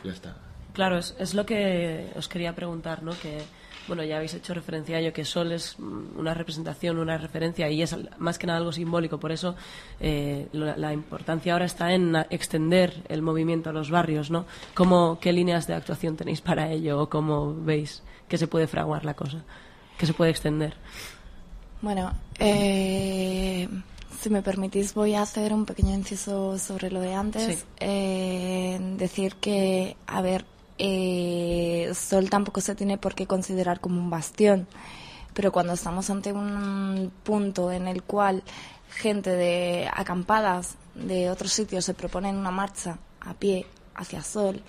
Ya está. Claro, es, es lo que os quería preguntar, ¿no? Que, bueno, ya habéis hecho referencia a ello, que Sol es mm, una representación, una referencia y es más que nada algo simbólico. Por eso eh, la importancia ahora está en extender el movimiento a los barrios, ¿no? ¿Cómo, ¿Qué líneas de actuación tenéis para ello o cómo veis que se puede fraguar la cosa? Que se puede extender. Bueno, eh, si me permitís voy a hacer un pequeño inciso sobre lo de antes. Sí. Eh, decir que, a ver, eh, Sol tampoco se tiene por qué considerar como un bastión, pero cuando estamos ante un punto en el cual gente de acampadas de otros sitios se proponen una marcha a pie hacia Sol,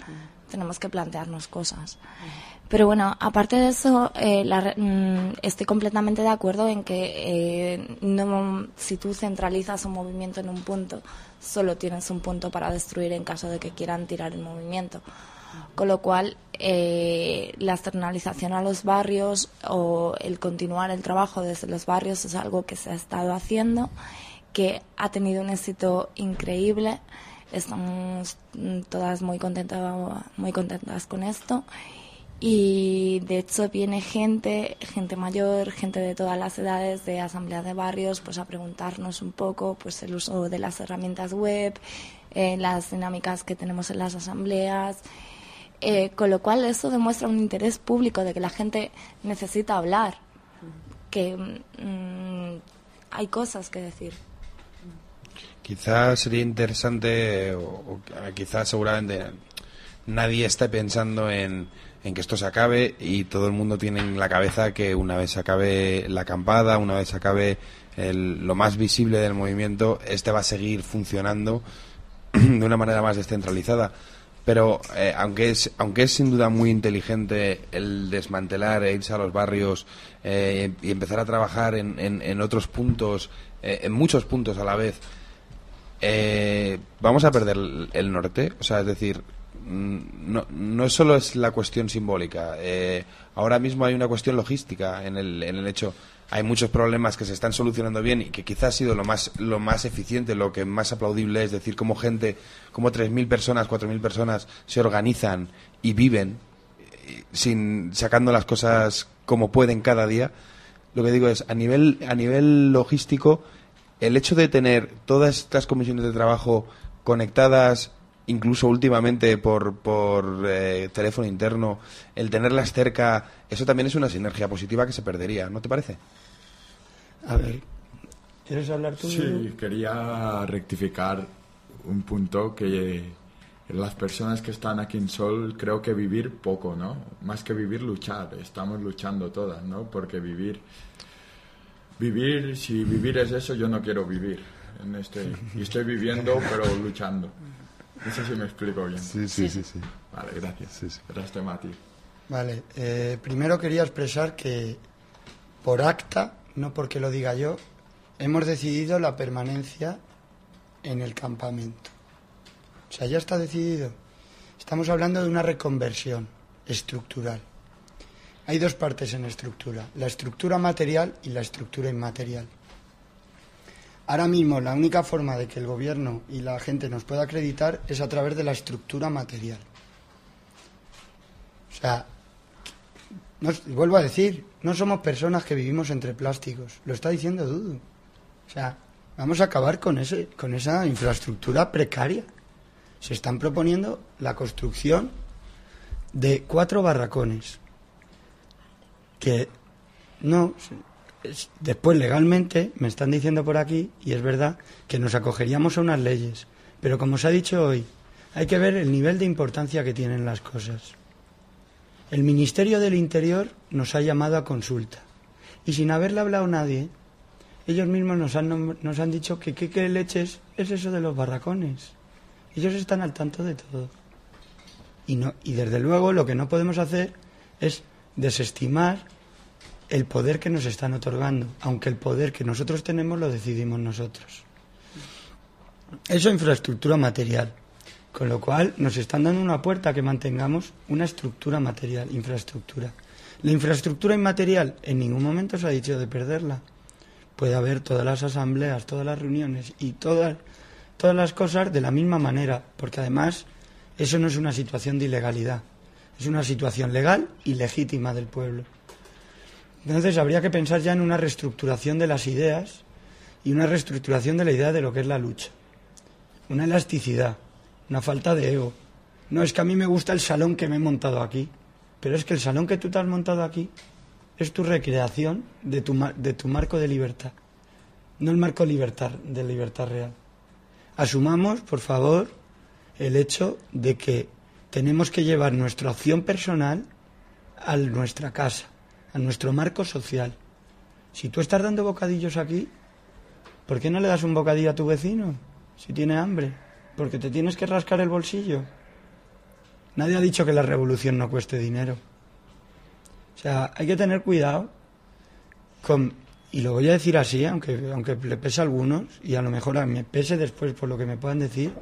tenemos que plantearnos cosas. Pero bueno, aparte de eso, eh, la mm, estoy completamente de acuerdo en que eh, no, si tú centralizas un movimiento en un punto, solo tienes un punto para destruir en caso de que quieran tirar el movimiento. Con lo cual, eh, la externalización a los barrios o el continuar el trabajo desde los barrios es algo que se ha estado haciendo, que ha tenido un éxito increíble. Estamos mm, todas muy contentas, muy contentas con esto. Y de hecho viene gente, gente mayor, gente de todas las edades de asamblea de barrios, pues a preguntarnos un poco pues el uso de las herramientas web, eh, las dinámicas que tenemos en las asambleas, eh, con lo cual eso demuestra un interés público de que la gente necesita hablar. que mm, hay cosas que decir. Quizás sería interesante, o, o quizás seguramente nadie está pensando en, en que esto se acabe y todo el mundo tiene en la cabeza que una vez se acabe la acampada, una vez se acabe el- lo más visible del movimiento, este va a seguir funcionando de una manera más descentralizada. Pero eh, aunque es aunque es sin duda muy inteligente el desmantelar e irse a los barrios eh, y empezar a trabajar en, en- otros puntos, eh, en muchos puntos a la vez, eh, vamos a perder el, el norte. O sea, es decir, mm, no, no solo es la cuestión simbólica. eh, ahora mismo hay una cuestión logística en el, en el hecho. Hay muchos problemas que se están solucionando bien y que quizás ha sido lo más, lo más eficiente, lo que más aplaudible es decir, cómo gente, cómo 3.000 personas, 4.000 personas se organizan y viven eh, sin sacando las cosas como pueden cada día. Lo que digo es, a nivel, a nivel logístico, el hecho de tener todas estas comisiones de trabajo conectadas, incluso últimamente por, por eh, teléfono interno, el tenerlas cerca, eso también es una sinergia positiva que se perdería, ¿no te parece? A ver, ¿quieres hablar tú? Sí, quería rectificar un punto que las personas que están aquí en Sol creo que vivir poco, ¿no? Más que vivir, luchar. Estamos luchando todas, ¿no? Porque vivir, vivir, si vivir es eso, yo no quiero vivir. En este, y estoy viviendo, pero luchando. No sé si me explico bien. Sí, sí, sí, sí. Vale, gracias. Gracias, Mati. Vale, eh, primero quería expresar que por acta, no porque lo diga yo, hemos decidido la permanencia en el campamento. O sea, ya está decidido. Estamos hablando de una reconversión estructural. Hay dos partes en estructura, la estructura material y la estructura inmaterial. Ahora mismo la única forma de que el gobierno y la gente nos pueda acreditar es a través de la estructura material. O sea, vuelvo a decir, no somos personas que vivimos entre plásticos. Lo está diciendo Dudu. O sea, vamos a acabar con, ese, con esa infraestructura precaria. Se están proponiendo la construcción de cuatro barracones. Que no. Es- después legalmente me están diciendo por aquí, y es verdad, que nos acogeríamos a unas leyes. Pero como se ha dicho hoy, hay que ver el nivel de importancia que tienen las cosas. El Ministerio del Interior nos ha llamado a consulta y sin haberle hablado nadie, ellos mismos nos han, nos han dicho que qué leches es eso de los barracones. Ellos están al tanto de todo. Y, no, y desde luego lo que no podemos hacer es desestimar el poder que nos están otorgando, aunque el poder que nosotros tenemos lo decidimos nosotros. Eso es infraestructura material. Con lo cual nos están dando una puerta a que mantengamos una estructura material, infraestructura. La infraestructura inmaterial en ningún momento se ha dicho de perderla. Puede haber todas las asambleas, todas las reuniones y todas, todas las cosas de la misma manera, porque además eso no es una situación de ilegalidad, es una situación legal y legítima del pueblo. Entonces habría que pensar ya en una reestructuración de las ideas y una reestructuración de la idea de lo que es la lucha. Una elasticidad, una falta de ego. No, es que a mí me gusta el salón que me he montado aquí, pero es que el salón que tú te has montado aquí es tu recreación de tu, de tu marco de libertad, no el marco libertad, de libertad real. Asumamos, por favor, el hecho de que tenemos que llevar nuestra opción personal a nuestra casa, a nuestro marco social. Si tú estás dando bocadillos aquí, ¿por qué no le das un bocadillo a tu vecino si tiene hambre? Porque te tienes que rascar el bolsillo. Nadie ha dicho que la revolución no cueste dinero. O sea, hay que tener cuidado con, y lo voy a decir así, aunque, aunque le pese a algunos, y a lo mejor a me pese después por lo que me puedan decir,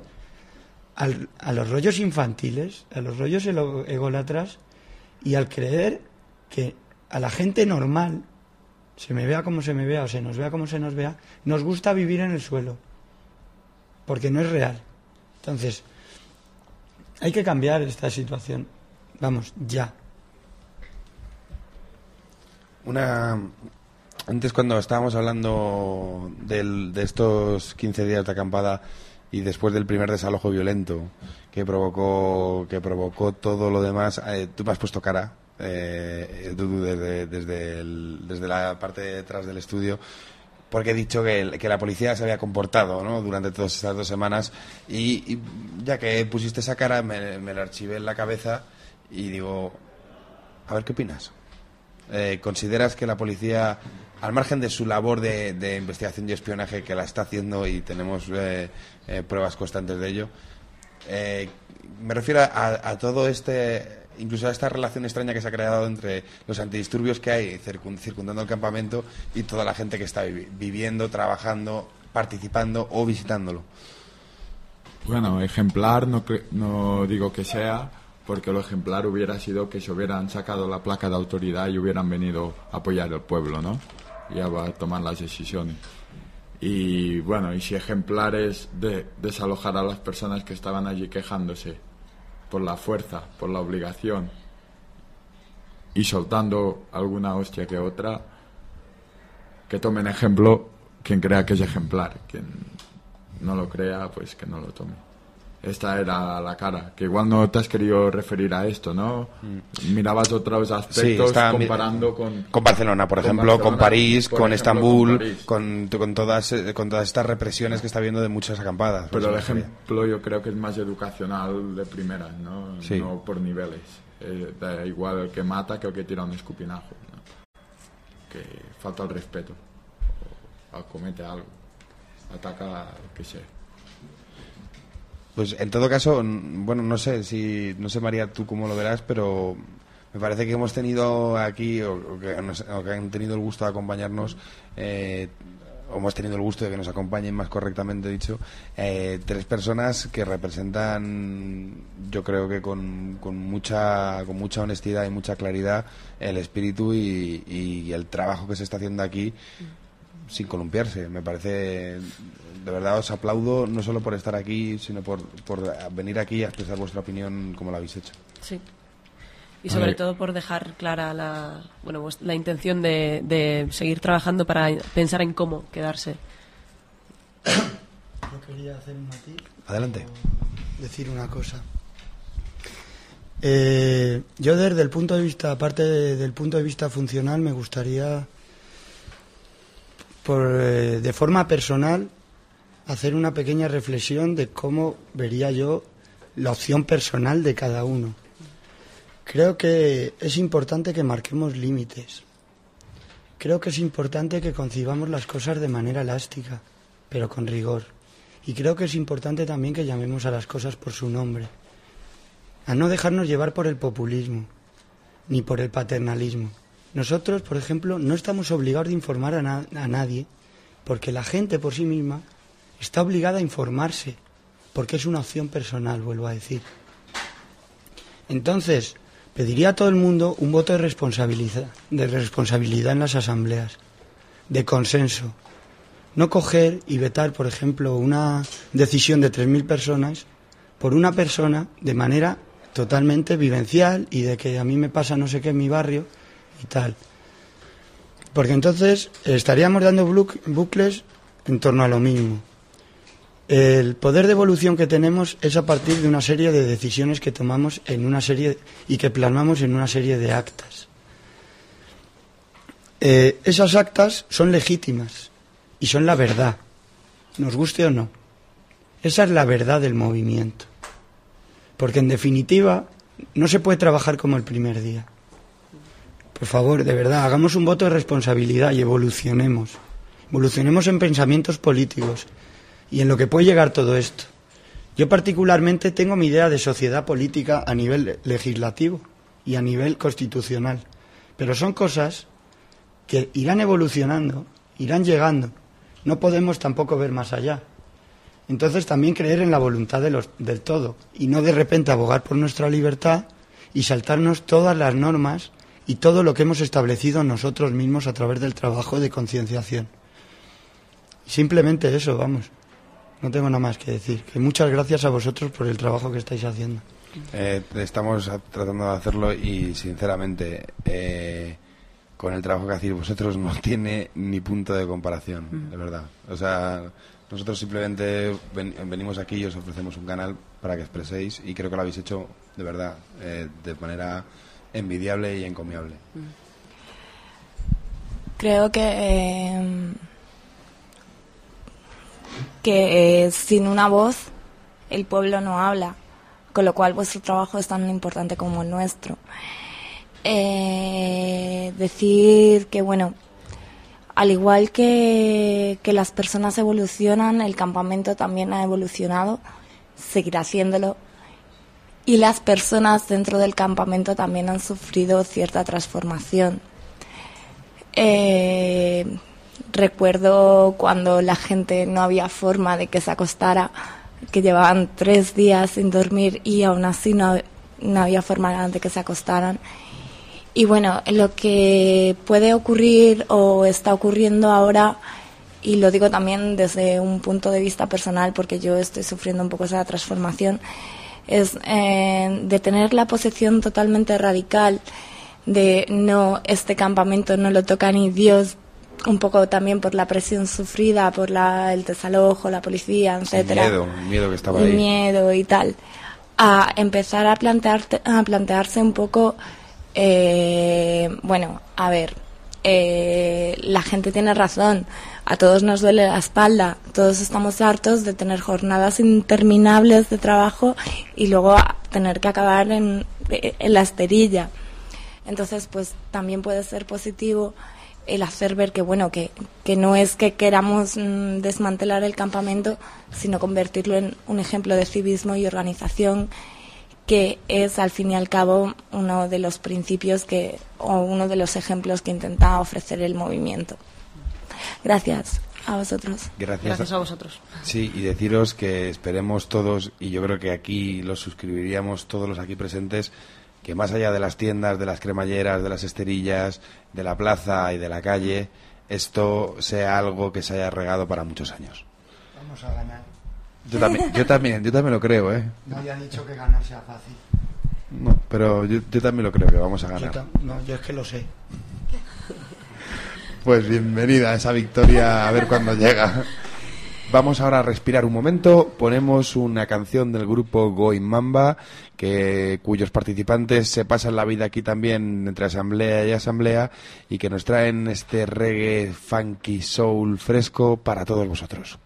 a los rollos infantiles, a los rollos ególatras, y al creer que a la gente normal, se me vea como se me vea o se nos vea como se nos vea, nos gusta vivir en el suelo, porque no es real. Entonces, hay que cambiar esta situación. Vamos, ya. Una. Antes, cuando estábamos hablando del- de estos 15 días de acampada y después del primer desalojo violento que provocó, que provocó todo lo demás, eh, tú me has puesto cara eh, desde, desde, desde la parte de detrás del estudio, porque he dicho que, que la policía se había comportado durante todas estas dos semanas y, ya que pusiste esa cara me, la archivé en la cabeza y digo, a ver qué opinas. Eh, ¿Consideras que la policía, al margen de su labor de, investigación y espionaje que la está haciendo y tenemos eh, eh, pruebas constantes de ello, me refiero a, a todo este, incluso a esta relación extraña que se ha creado entre los antidisturbios que hay circun- circundando el campamento y toda la gente que está vivi- viviendo, trabajando, participando o visitándolo? Bueno, ejemplar no, no digo que sea, porque lo ejemplar hubiera sido que se hubieran sacado la placa de autoridad y hubieran venido a apoyar al pueblo, ¿no? Y a tomar las decisiones. Y bueno, y si ejemplar es de desalojar a las personas que estaban allí quejándose por la fuerza, por la obligación y soltando alguna hostia que otra, que tomen ejemplo quien crea que es ejemplar. Quien no lo crea, pues que no lo tome. Esta era la cara, que igual no te has querido referir a esto, ¿no? Mirabas otros aspectos comparando con... con Barcelona, por ejemplo, con Barcelona, París, con ejemplo, Estambul, con París. con, con todas eh, con todas estas represiones que está habiendo de muchas acampadas. Pero el ejemplo yo creo que es más educacional de primera, ¿no? Sí. No por niveles. Eh, da igual el que mata que el que tira un escupinajo. ¿no? Que falta el respeto. O comete algo. Ataca al que sea. Pues en todo caso, bueno, no sé si, no sé María, tú cómo lo verás, pero me parece que hemos tenido aquí, o, que, han tenido el gusto de acompañarnos, eh, o hemos tenido el gusto de que nos acompañen más correctamente dicho, eh, tres personas que representan, yo creo que con, mucha, con mucha honestidad y mucha claridad, el espíritu y el trabajo que se está haciendo aquí sin columpiarse. Me parece, de verdad os aplaudo no solo por estar aquí, sino por, por venir aquí a expresar vuestra opinión como lo habéis hecho. Sí. Y sobre todo por dejar clara la, bueno, vues- la intención de, de seguir trabajando para pensar en cómo quedarse. Yo quería hacer un matiz. Adelante. Decir una cosa. Eh, yo desde el punto de vista, aparte de- del punto de vista funcional, me gustaría, por, eh, de forma personal, hacer una pequeña reflexión de cómo vería yo la opción personal de cada uno. Creo que es importante que marquemos límites. Creo que es importante que concibamos las cosas de manera elástica, pero con rigor. Y creo que es importante también que llamemos a las cosas por su nombre. A no dejarnos llevar por el populismo, ni por el paternalismo. Nosotros, por ejemplo, no estamos obligados de informar a, na- a nadie, porque la gente por sí misma está obligada a informarse, porque es una opción personal, vuelvo a decir. Entonces, pediría a todo el mundo un voto de responsabilidad, de responsabilidad en las asambleas, de consenso. No coger y vetar, por ejemplo, una decisión de 3.000 personas por una persona de manera totalmente vivencial y de que a mí me pasa no sé qué en mi barrio Porque entonces estaríamos dando bucles en torno a lo mismo. El poder de evolución que tenemos es a partir de una serie de decisiones que tomamos en una serie y que plasmamos en una serie de actas. Eh, esas actas son legítimas y son la verdad, nos guste o no. Esa es la verdad del movimiento. Porque en definitiva no se puede trabajar como el primer día. Por favor, de verdad, hagamos un voto de responsabilidad y evolucionemos. Evolucionemos en pensamientos políticos y en lo que puede llegar todo esto. Yo particularmente tengo mi idea de sociedad política a nivel legislativo y a nivel constitucional, pero son cosas que irán evolucionando, irán llegando. No podemos tampoco ver más allá. Entonces también creer en la voluntad de los, del todo y no de repente abogar por nuestra libertad y saltarnos todas las normas y todo lo que hemos establecido nosotros mismos a través del trabajo de concienciación. Simplemente eso, vamos. No tengo nada más que decir. Que muchas gracias a vosotros por el trabajo que estáis haciendo. Eh, estamos tratando de hacerlo y sinceramente eh, con el trabajo que hacéis vosotros no tiene ni punto de comparación, Mm. de verdad. O sea, nosotros simplemente ven- venimos aquí y os ofrecemos un canal para que expreséis y creo que lo habéis hecho de verdad, eh, de manera envidiable y encomiable. Creo que eh, que eh, sin una voz el pueblo no habla, con lo cual vuestro trabajo es tan importante como el nuestro. Eh, decir que bueno, al igual que, que las personas evolucionan, el campamento también ha evolucionado, seguirá haciéndolo y las personas dentro del campamento también han sufrido cierta transformación. Eh, recuerdo cuando la gente no había forma de que se acostara, que llevaban tres días sin dormir y aún así no, no había forma de que se acostaran. Y bueno, lo que puede ocurrir o está ocurriendo ahora, y lo digo también desde un punto de vista personal, porque yo estoy sufriendo un poco esa transformación, es eh, de tener la posición totalmente radical de no, este campamento no lo toca ni Dios, un poco también por la presión sufrida, por la, el desalojo, la policía, El etcétera miedo, el miedo que estaba el ahí. miedo y tal, a empezar a, plantearte, a plantearse un poco, eh, bueno, a ver, eh, la gente tiene razón, a todos nos duele la espalda, todos estamos hartos de tener jornadas interminables de trabajo y luego tener que acabar en, en la esterilla. Entonces, pues también puede ser positivo el hacer ver que, bueno, que, que no es que queramos mm, desmantelar el campamento, sino convertirlo en un ejemplo de civismo y organización, que es al fin y al cabo uno de los principios que, o uno de los ejemplos que intenta ofrecer el movimiento. Gracias a vosotros. Gracias, Gracias a vosotros. Sí, y deciros que esperemos todos, y yo creo que aquí lo suscribiríamos todos los aquí presentes, que más allá de las tiendas, de las cremalleras, de las esterillas, de la plaza y de la calle, esto sea algo que se haya regado para muchos años. Vamos a ganar. Yo también, yo también, yo también lo creo, ¿eh? Nadie ha dicho que ganar sea fácil. No, pero yo, yo también lo creo que vamos a ganar. no, yo es que lo sé. Pues bienvenida a esa victoria, a ver cuándo llega. Vamos ahora a respirar un momento, ponemos una canción del grupo Going Mamba, que, cuyos participantes se pasan la vida aquí también entre asamblea y asamblea, y que nos traen este reggae funky soul fresco para todos vosotros.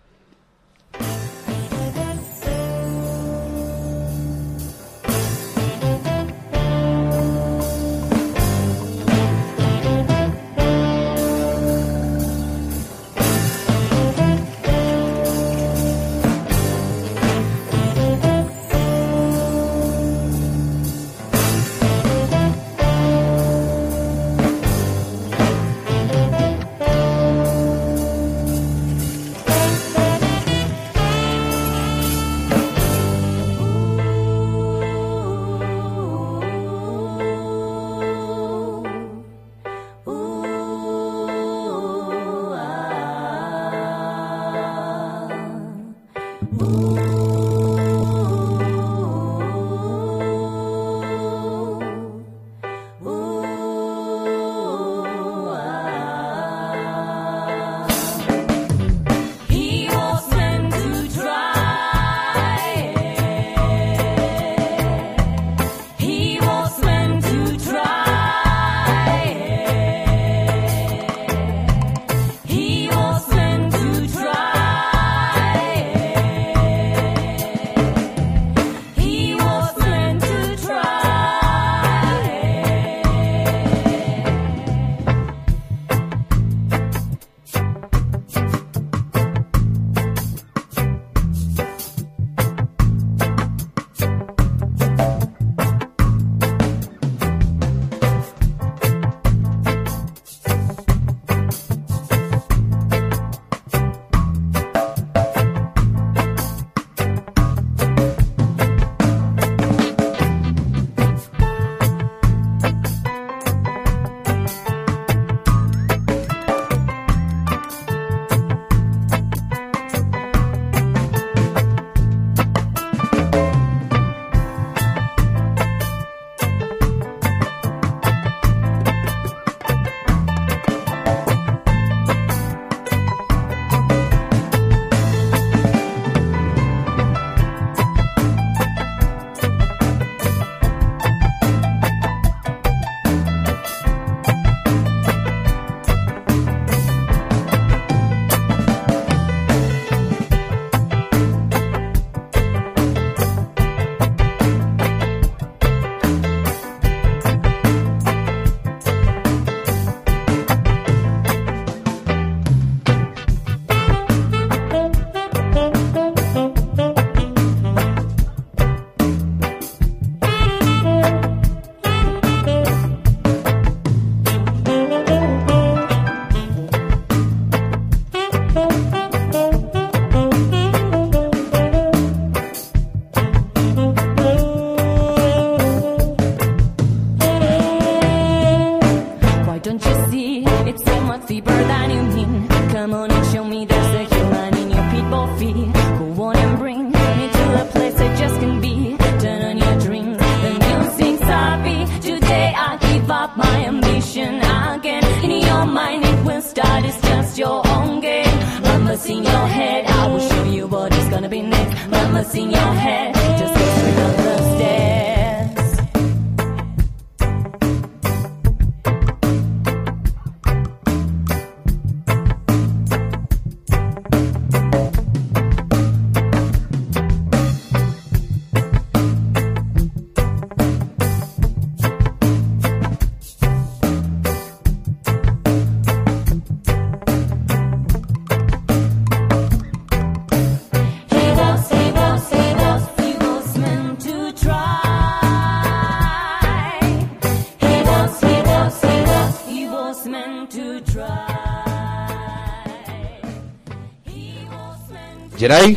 Geray,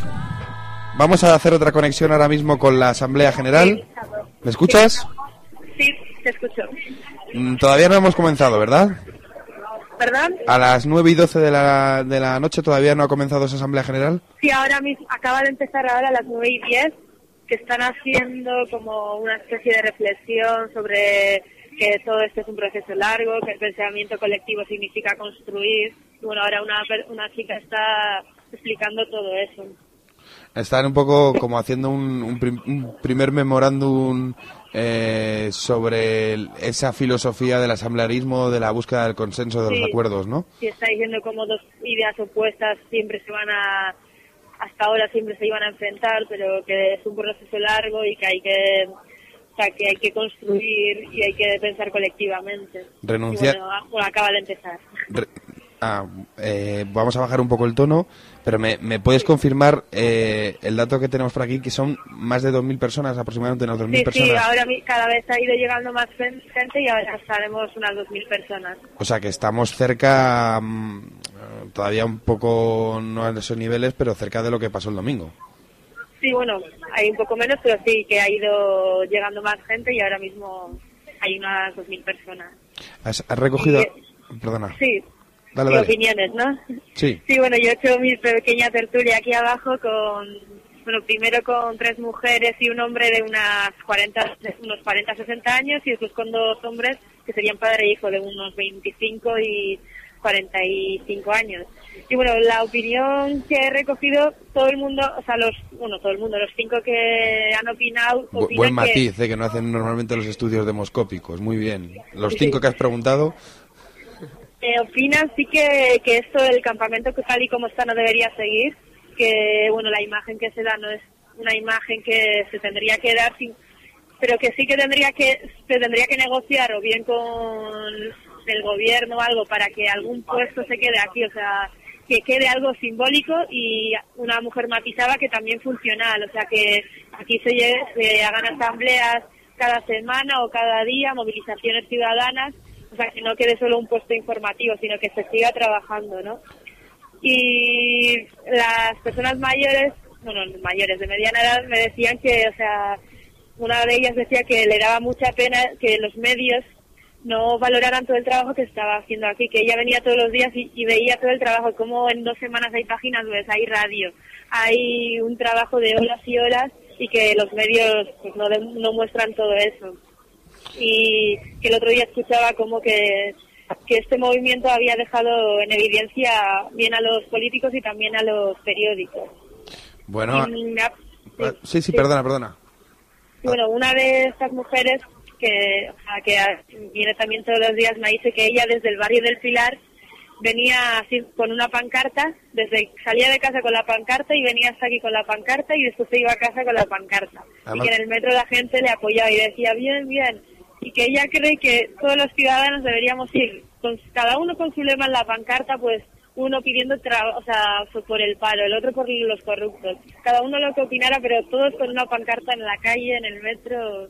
vamos a hacer otra conexión ahora mismo con la Asamblea General. ¿Me escuchas? Sí, te escucho. Mm, Todavía no hemos comenzado, ¿verdad? ¿Perdón? A las 9 y 12 de la, de la noche todavía no ha comenzado esa Asamblea General. Sí, ahora mismo acaba de empezar ahora a las 9 y 10, que están haciendo como una especie de reflexión sobre que todo esto es un proceso largo, que el pensamiento colectivo significa construir. Bueno, ahora una, una chica está explicando todo eso. Están un poco como haciendo un, un prim- un primer memorándum eh, sobre el- esa filosofía del asamblearismo, de la búsqueda del consenso, de los Sí. acuerdos, ¿no? Si está diciendo como dos ideas opuestas siempre se van a, hasta ahora siempre se iban a enfrentar, pero que es un proceso largo y que hay que, o sea, que hay que construir y hay que pensar colectivamente. Renunciar- bueno, acaba de empezar. Re- ah, eh, vamos a bajar un poco el tono, pero ¿me, me puedes confirmar eh, el dato que tenemos por aquí, que son más de 2.000 personas, aproximadamente unas 2.000 Sí, sí, personas? ahora mi- cada vez ha ido llegando más gen- gente y ahora estaremos unas 2.000 personas. O sea que estamos cerca, mm, todavía un poco, no en esos niveles, pero cerca de lo que pasó el domingo. Sí, bueno, hay un poco menos, pero sí que ha ido llegando más gente y ahora mismo hay unas 2.000 personas. ¿Has, has recogido...? Perdona. Sí, Dale, y dale. opiniones, ¿no? Sí. Sí, bueno, yo he hecho mi pequeña tertulia aquí abajo con, bueno, primero con tres mujeres y un hombre de unas 40, de unos 40, 60 años y después con dos hombres que serían padre e hijo de unos 25 y 45 años. Y bueno, la opinión que he recogido, todo el mundo, o sea, los, bueno, todo el mundo, los cinco que han opinado, Bu- buen que- matiz, eh, que no hacen normalmente los estudios demoscópicos. Muy bien. Los cinco que has preguntado, Eh, opinan sí que, que esto del campamento que tal y como está no debería seguir, que bueno la imagen que se da no es una imagen que se tendría que dar sin, pero que sí que tendría que se tendría que negociar o bien con el gobierno o algo para que algún puesto se quede aquí, o sea que quede algo simbólico y una mujer matizaba que también funcional, o sea que aquí se, lle- se hagan asambleas cada semana o cada día, movilizaciones ciudadanas, o sea que no quede solo un puesto informativo, sino que se siga trabajando, ¿no? Y las personas mayores, bueno, mayores de mediana edad me decían que, o sea, una de ellas decía que le daba mucha pena que los medios no valoraran todo el trabajo que estaba haciendo aquí, que ella venía todos los días y, veía todo el trabajo, como en dos semanas hay páginas web, hay radio, hay un trabajo de horas y horas y que los medios pues no, no muestran todo eso. Y que el otro día escuchaba como que, que este movimiento había dejado en evidencia bien a los políticos y también a los periódicos. bueno... Y ah, Sí, sí, perdona, perdona. bueno, una de estas mujeres que, o sea, que viene también todos los días me dice que ella desde el barrio del Pilar venía así con una pancarta, desde salía de casa con la pancarta y venía hasta aquí con la pancarta y después se iba a casa con la pancarta. Además- Y que en el metro la gente le apoyaba y decía, bien, bien. Y que ella cree que todos los ciudadanos deberíamos ir, con, cada uno con su lema en la pancarta, pues uno pidiendo tra- o sea, por el paro, el otro por los corruptos. Cada uno lo que opinara, pero todos con una pancarta en la calle, en el metro,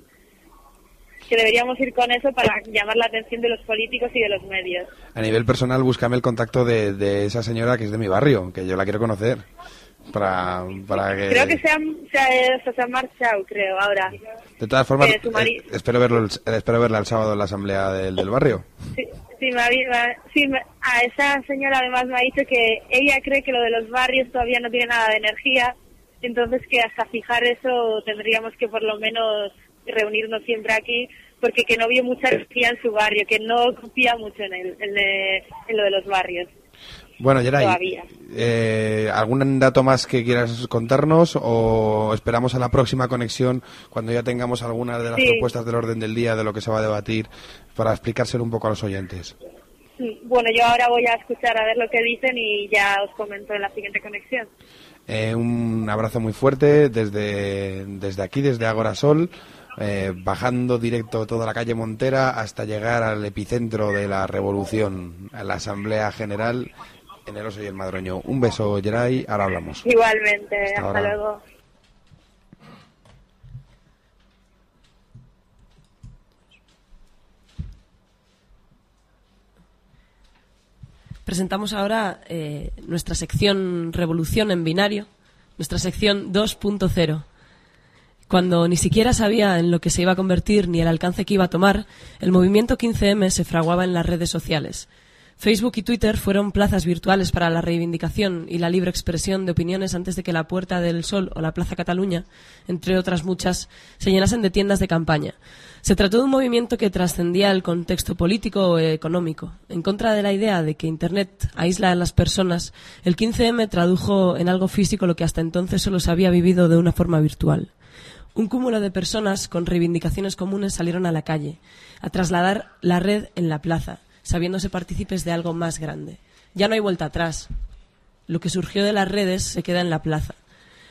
que deberíamos ir con eso para llamar la atención de los políticos y de los medios. A nivel personal, búscame el contacto de, de esa señora que es de mi barrio, que yo la quiero conocer. Para, para que... Creo que se, han, se, ha, se ha marchado, creo, ahora. De todas formas, mari- eh, espero, verlo, el- espero verla el sábado en la asamblea del, del barrio. Sí, Sí, me me- sí, me- a esa señora además me ha dicho que ella cree que lo de los barrios todavía no tiene nada de energía, entonces que hasta fijar eso tendríamos que por lo menos reunirnos siempre aquí, porque que no vio mucha energía en su barrio, que no confía mucho en, el, en, eh, en lo de los barrios. Bueno, Geray, Todavía. eh, ¿algún dato más que quieras contarnos o esperamos a la próxima conexión cuando ya tengamos algunas de las Sí. propuestas del orden del día de lo que se va a debatir para explicárselo un poco a los oyentes? Bueno, yo ahora voy a escuchar a ver lo que dicen y ya os comento en la siguiente conexión. Eh, un abrazo muy fuerte desde, desde aquí, desde Agorasol, eh, bajando directo toda la calle Montera hasta llegar al epicentro de la revolución, a la Asamblea General en el Oso y el Madroño. Un beso, Geray, ahora hablamos. Igualmente, Hasta hasta, ahora. luego. Presentamos ahora eh, nuestra sección Revolución en Binario, nuestra sección 2.0. Cuando ni siquiera sabía en lo que se iba a convertir ni el alcance que iba a tomar, el movimiento 15M se fraguaba en las redes sociales. Facebook y Twitter fueron plazas virtuales para la reivindicación y la libre expresión de opiniones antes de que la Puerta del Sol o la Plaza Cataluña, entre otras muchas, se llenasen de tiendas de campaña. Se trató de un movimiento que trascendía el contexto político o económico. En contra de la idea de que Internet aísla a las personas, el 15M tradujo en algo físico lo que hasta entonces solo se había vivido de una forma virtual. Un cúmulo de personas con reivindicaciones comunes salieron a la calle, a trasladar la red en la plaza, sabiéndose partícipes de algo más grande. Ya no hay vuelta atrás. Lo que surgió de las redes se queda en la plaza.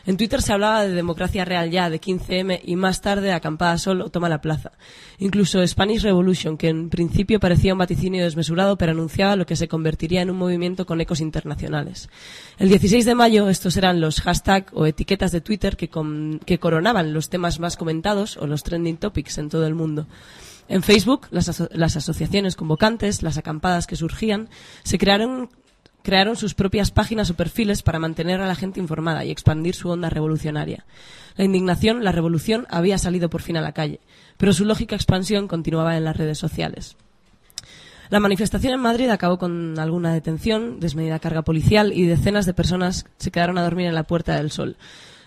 En Twitter se hablaba de democracia real ya, de 15M y más tarde acampada sol o toma la plaza. Incluso Spanish Revolution, que en principio parecía un vaticinio desmesurado, pero anunciaba lo que se convertiría en un movimiento con ecos internacionales. El 16 de mayo estos eran los hashtags o etiquetas de Twitter que, que coronaban los temas más comentados o los trending topics en todo el mundo. En Facebook, las, aso- las asociaciones convocantes, las acampadas que surgían, se crearon crearon sus propias páginas o perfiles para mantener a la gente informada y expandir su onda revolucionaria. La indignación, la revolución, había salido por fin a la calle, pero su lógica expansión continuaba en las redes sociales. La manifestación en Madrid acabó con alguna detención, desmedida carga policial y decenas de personas se quedaron a dormir en la Puerta del Sol.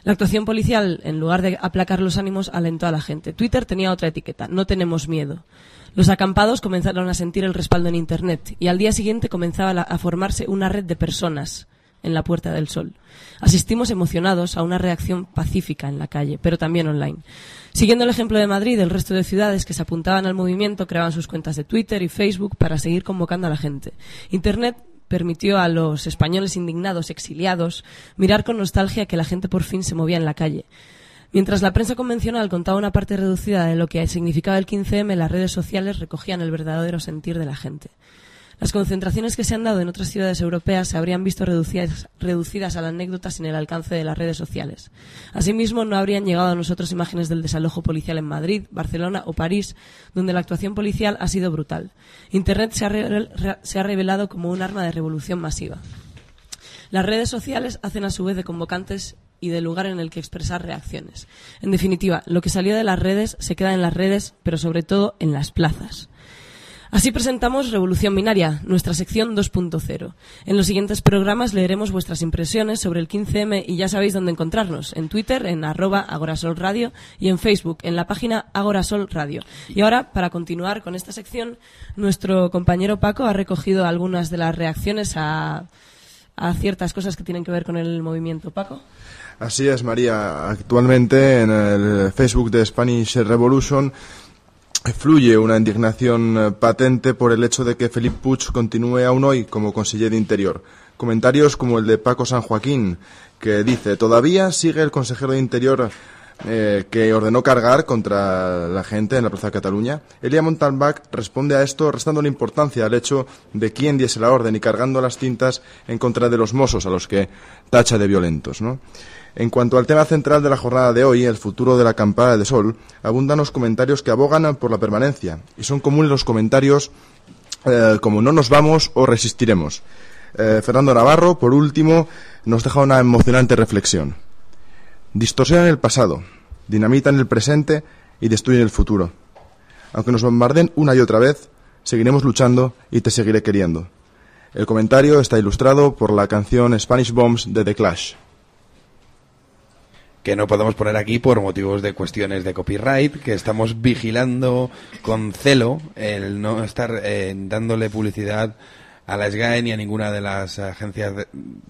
La actuación policial, en lugar de aplacar los ánimos, alentó a la gente. Twitter tenía otra etiqueta, no tenemos miedo. Los acampados comenzaron a sentir el respaldo en Internet y al día siguiente comenzaba a formarse una red de personas en la Puerta del Sol. Asistimos emocionados a una reacción pacífica en la calle, pero también online. Siguiendo el ejemplo de Madrid, el resto de ciudades que se apuntaban al movimiento creaban sus cuentas de Twitter y Facebook para seguir convocando a la gente. Internet permitió a los españoles indignados, exiliados, mirar con nostalgia que la gente por fin se movía en la calle. Mientras la prensa convencional contaba una parte reducida de lo que significaba el 15M, las redes sociales recogían el verdadero sentir de la gente. Las concentraciones que se han dado en otras ciudades europeas se habrían visto reducidas, a la anécdota sin el alcance de las redes sociales. Asimismo, no habrían llegado a nosotros imágenes del desalojo policial en Madrid, Barcelona o París, donde la actuación policial ha sido brutal. Internet se ha, se ha revelado como un arma de revolución masiva. Las redes sociales hacen a su vez de convocantes y de lugar en el que expresar reacciones. En definitiva, lo que salió de las redes se queda en las redes, pero sobre todo en las plazas. Así presentamos Revolución Binaria, nuestra sección 2.0. En los siguientes programas leeremos vuestras impresiones sobre el 15M y ya sabéis dónde encontrarnos, en Twitter, en arroba Agorasol Radio y en Facebook, en la página Agorasol Radio. Y ahora, para continuar con esta sección, nuestro compañero Paco ha recogido algunas de las reacciones a, a ciertas cosas que tienen que ver con el movimiento. Paco. Así es, María. Actualmente en el Facebook de Spanish Revolution fluye una indignación eh, patente por el hecho de que Felipe Puig continúe aún hoy como conseller de Interior. Comentarios como el de Paco San Joaquín, que dice, todavía sigue el consejero de Interior eh, que ordenó cargar contra la gente en la Plaza de Cataluña. Elia Montalbach responde a esto restándole importancia al hecho de quién diese la orden y cargando las cintas en contra de los mozos a los que tacha de violentos. ¿no? En cuanto al tema central de la jornada de hoy, el futuro de la acampada de sol, abundan los comentarios que abogan por la permanencia. Y son comunes los comentarios eh, como no nos vamos o resistiremos. Eh, Fernando Navarro, por último, nos deja una emocionante reflexión. Distorsionan el pasado, dinamitan el presente y destruyen el futuro. Aunque nos bombarden una y otra vez, seguiremos luchando y te seguiré queriendo. El comentario está ilustrado por la canción Spanish Bombs de The Clash. Que no podemos poner aquí por motivos de cuestiones de copyright, que estamos vigilando con celo el no estar eh, dándole publicidad a la SGAE ni a ninguna de las agencias de-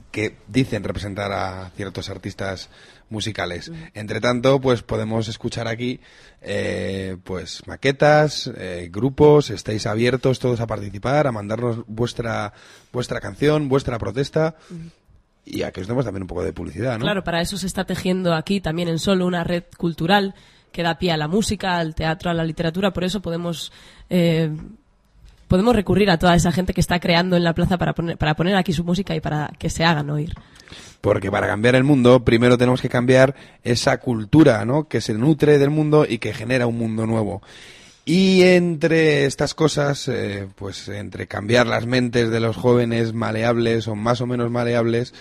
que dicen representar a ciertos artistas musicales. Entre tanto, pues podemos escuchar aquí eh, pues maquetas, eh, grupos, estáis abiertos todos a participar, a mandarnos vuestra vuestra canción, vuestra protesta y a que os demos también un poco de publicidad, ¿no? Claro, para eso se está tejiendo aquí también en Solo una red cultural que da pie a la música, al teatro, a la literatura. Por eso podemos eh, podemos recurrir a toda esa gente que está creando en la plaza para poner, para poner aquí su música y para que se hagan oír. Porque para cambiar el mundo, primero tenemos que cambiar esa cultura, ¿no? Que se nutre del mundo y que genera un mundo nuevo. Y entre estas cosas, eh, pues entre cambiar las mentes de los jóvenes maleables o más o menos maleables,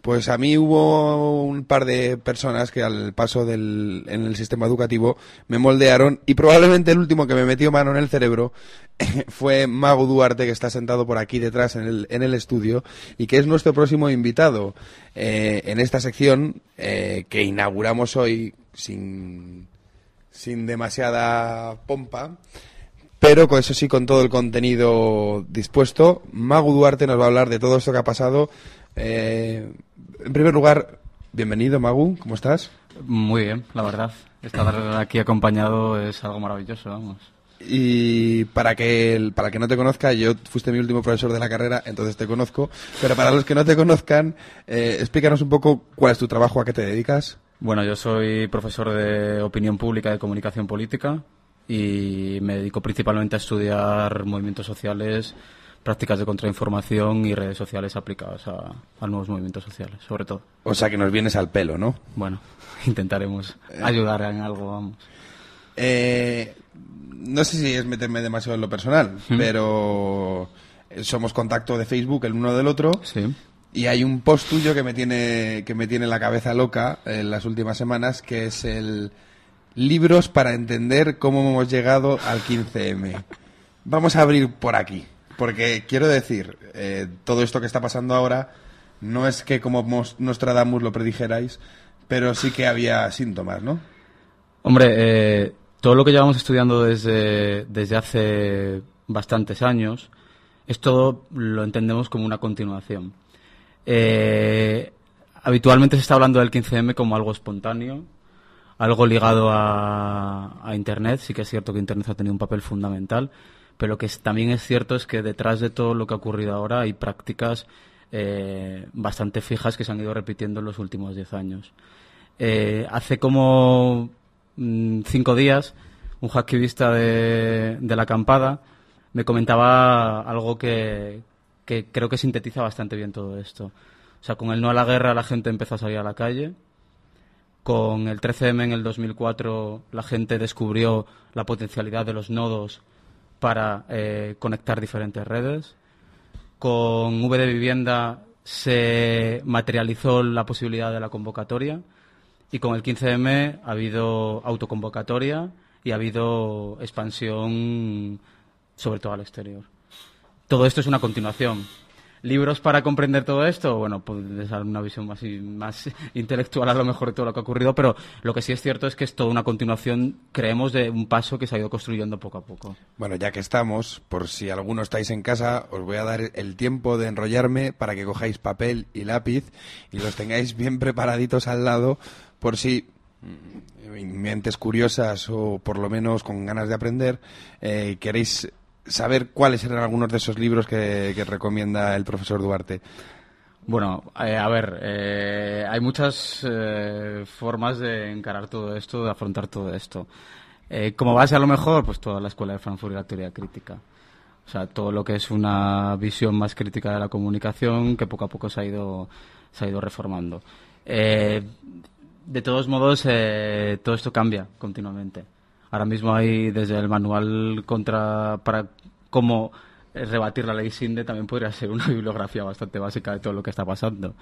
pues a mí hubo un par de personas que al paso del, en el sistema educativo me moldearon y probablemente el último que me metió mano en el cerebro fue Mago Duarte que está sentado por aquí detrás en el, en el estudio y que es nuestro próximo invitado eh, en esta sección eh, que inauguramos hoy sin, sin demasiada pompa. Pero con eso sí, con todo el contenido dispuesto, Magu Duarte nos va a hablar de todo esto que ha pasado. Eh, en primer lugar, bienvenido Magu, ¿cómo estás? Muy bien, la verdad. Estar aquí acompañado es algo maravilloso, vamos. Y para que el- para que no te conozca, yo fuiste mi último profesor de la carrera, entonces te conozco. Pero para los que no te conozcan, eh, explícanos un poco cuál es tu trabajo, a qué te dedicas. Bueno, yo soy profesor de opinión pública y de comunicación política y me dedico principalmente a estudiar movimientos sociales, prácticas de contrainformación y redes sociales aplicadas a, a nuevos movimientos sociales, sobre todo. O sea que nos vienes al pelo, ¿no? Bueno, intentaremos ayudar en algo, vamos. Eh, no sé si es meterme demasiado en lo personal, Mm. pero eh, somos contacto de Facebook el uno del otro. Sí. Y hay un post tuyo que me tiene que me tiene la cabeza loca en las últimas semanas, que es el libros para entender cómo hemos llegado al 15M. Vamos a abrir por aquí, porque quiero decir, eh, todo esto que está pasando ahora no es que como Nostradamus lo predijerais, pero sí que había síntomas, ¿no? Hombre, eh, todo lo que llevamos estudiando desde, desde hace bastantes años, esto lo entendemos como una continuación. Eh, habitualmente se está hablando del 15M como algo espontáneo, algo ligado a, Internet. Sí que es cierto que Internet ha tenido un papel fundamental, pero lo que también es cierto es que detrás de todo lo que ha ocurrido ahora hay prácticas eh, bastante fijas que se han ido repitiendo en los últimos 10 años. Eh, hace como mm, cinco días, un hacktivista de, de la acampada me comentaba algo que, que creo que sintetiza bastante bien todo esto. O sea, con el no a la guerra la gente empezó a salir a la calle. Con el 13M en el 2004 la gente descubrió la potencialidad de los nodos para eh, conectar diferentes redes. Con V de vivienda se materializó la posibilidad de la convocatoria y con el 15M ha habido autoconvocatoria y ha habido expansión sobre todo al exterior. Todo esto es una continuación. ¿Libros para comprender todo esto? Bueno, puedes dar una visión más, intelectual a lo mejor de todo lo que ha ocurrido, pero lo que sí es cierto es que es toda una continuación, creemos, de un paso que se ha ido construyendo poco a poco. Bueno, ya que estamos, por si alguno estáis en casa, os voy a dar el tiempo de enrollarme para que cojáis papel y lápiz y los tengáis bien preparaditos al lado por si mm, mentes curiosas o por lo menos con ganas de aprender eh, queréis saber cuáles eran algunos de esos libros que, recomienda el profesor Duarte. Bueno, eh, a ver, eh, hay muchas eh, formas de encarar todo esto, de afrontar todo esto. Eh, como base a lo mejor, pues toda la escuela de Frankfurt y la teoría crítica. O sea, todo lo que es una visión más crítica de la comunicación que poco a poco se ha ido, se ha ido reformando. De todos modos, todo esto cambia continuamente. Ahora mismo hay desde el manual contra para cómo rebatir la ley SINDE también podría ser una bibliografía bastante básica de todo lo que está pasando.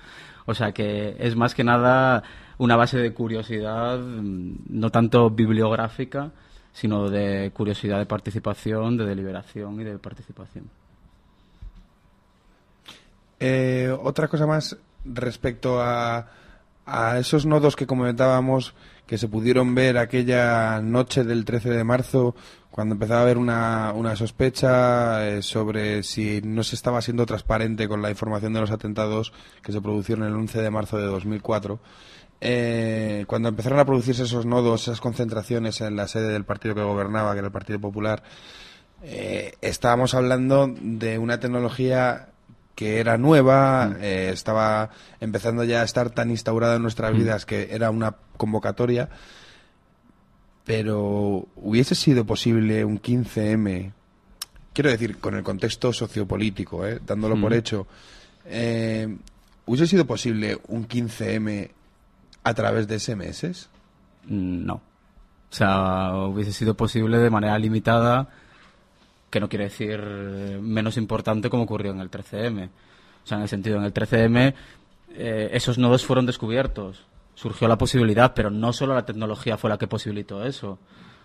O sea que es más que nada una base de curiosidad, mm, no tanto bibliográfica, sino de curiosidad de participación, de deliberación y de participación. Eh, otra cosa más respecto a, a esos nodos que comentábamos que se pudieron ver aquella noche del 13 de marzo cuando empezaba a haber una, una sospecha eh, sobre si no se estaba siendo transparente con la información de los atentados que se produjeron el 11 de marzo de 2004. Eh, cuando empezaron a producirse esos nodos, esas concentraciones en la sede del partido que gobernaba, que era el Partido Popular, eh, estábamos hablando de una tecnología que era nueva, eh, estaba empezando ya a estar tan instaurada en nuestras vidas que era una convocatoria, pero hubiese sido posible un 15M, quiero decir, con el contexto sociopolítico, eh, dándolo Mm. por hecho, eh, ¿hubiese sido posible un 15M a través de SMS? Mm, No. O sea, hubiese sido posible de manera limitada, que no quiere decir menos importante como ocurrió en el 13M. O sea, en el sentido, en el 13M eh, esos nodos fueron descubiertos. Surgió la posibilidad, pero no solo la tecnología fue la que posibilitó eso.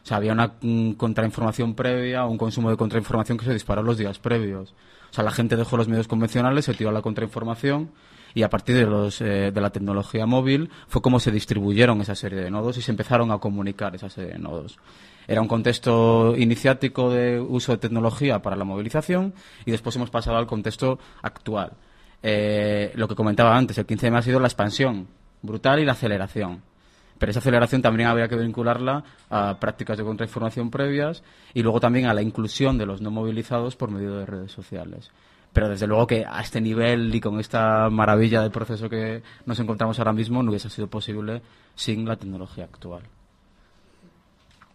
O sea, había una mm, contrainformación previa, un consumo de contrainformación que se disparó los días previos. O sea, la gente dejó los medios convencionales, se tiró a la contrainformación y a partir de, los, eh, de la tecnología móvil fue como se distribuyeron esa serie de nodos y se empezaron a comunicar esa serie de nodos. Era un contexto iniciático de uso de tecnología para la movilización y después hemos pasado al contexto actual. Eh, lo que comentaba antes, el 15M ha sido la expansión brutal y la aceleración. Pero esa aceleración también habría que vincularla a prácticas de contrainformación previas y luego también a la inclusión de los no movilizados por medio de redes sociales. Pero desde luego que a este nivel y con esta maravilla del proceso que nos encontramos ahora mismo no hubiese sido posible sin la tecnología actual.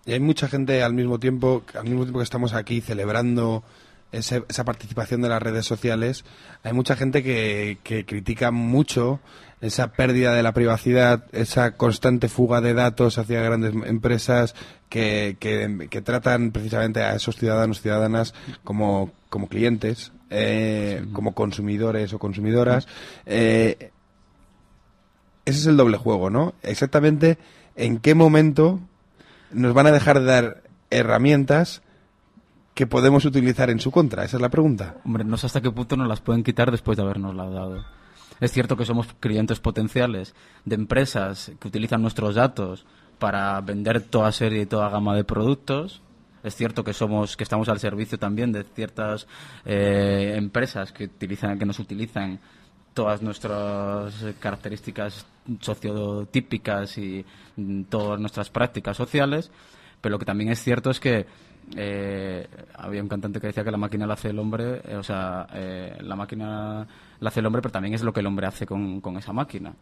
Y hay mucha gente al mismo tiempo, al mismo tiempo que estamos aquí celebrando ese- esa participación de las redes sociales, hay mucha gente que, que critica mucho esa pérdida de la privacidad, esa constante fuga de datos hacia grandes empresas que, que, que tratan precisamente a esos ciudadanos ciudadanas como, como clientes, eh, como consumidores o consumidoras. Eh, ese es el doble juego, ¿no? Exactamente en qué momento nos van a dejar de dar herramientas que podemos utilizar en su contra. Esa es la pregunta. Hombre, no sé hasta qué punto nos las pueden quitar después de habernos dado. Es cierto que somos clientes potenciales de empresas que utilizan nuestros datos para vender toda serie y toda gama de productos. Es cierto que somos que estamos al servicio también de ciertas eh, empresas que utilizan que nos utilizan todas nuestras características sociotípicas y mm, todas nuestras prácticas sociales, pero lo que también es cierto es que eh, había un cantante que decía que la máquina la hace el hombre, eh, o sea, eh, la máquina la hace el hombre, pero también es lo que el hombre hace con, con esa máquina.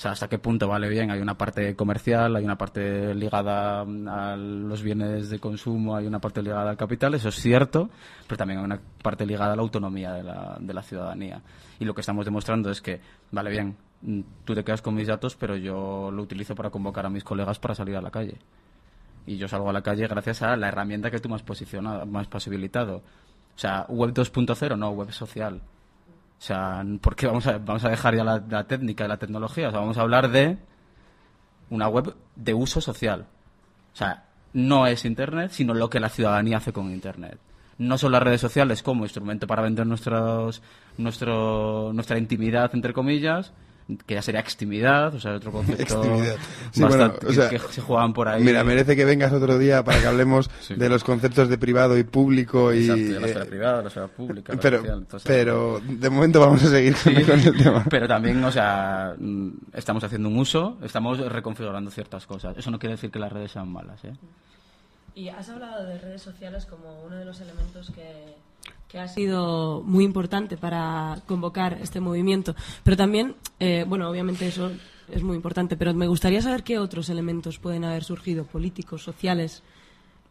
O sea, hasta qué punto vale bien. Hay una parte comercial, hay una parte ligada mm, a los bienes de consumo, hay una parte ligada al capital, eso es cierto, pero también hay una parte ligada a la autonomía de la, de la ciudadanía. Y lo que estamos demostrando es que, vale bien, mm, tú te quedas con mis datos, pero yo lo utilizo para convocar a mis colegas para salir a la calle. Y yo salgo a la calle gracias a la herramienta que tú me has posicionado, me has posibilitado. O sea, web 2.0, no, web social. O sea, ¿por qué vamos a, vamos a dejar ya la, la técnica y la tecnología? O sea, vamos a hablar de una web de uso social. O sea, no es Internet, sino lo que la ciudadanía hace con Internet. No son las redes sociales como instrumento para vender nuestros, nuestro, nuestra intimidad, entre comillas, que ya sería extimidad, o sea, otro concepto. Sí, bastante- bueno, o sea, que, que se juegan por ahí. Mira, merece que vengas otro día para que hablemos Sí. de los conceptos de privado y público y Exacto, de la esfera eh, privada, la esfera pública, pero social, pero de momento vamos a seguir Sí, con el tema. Pero también, o sea, mm, estamos haciendo un uso, estamos reconfigurando ciertas cosas. Eso no quiere decir que las redes sean malas, ¿eh? Y has hablado de redes sociales como uno de los elementos que, que ha sido muy importante para convocar este movimiento. Pero también, eh, bueno, obviamente eso es muy importante, pero me gustaría saber qué otros elementos pueden haber surgido, políticos, sociales.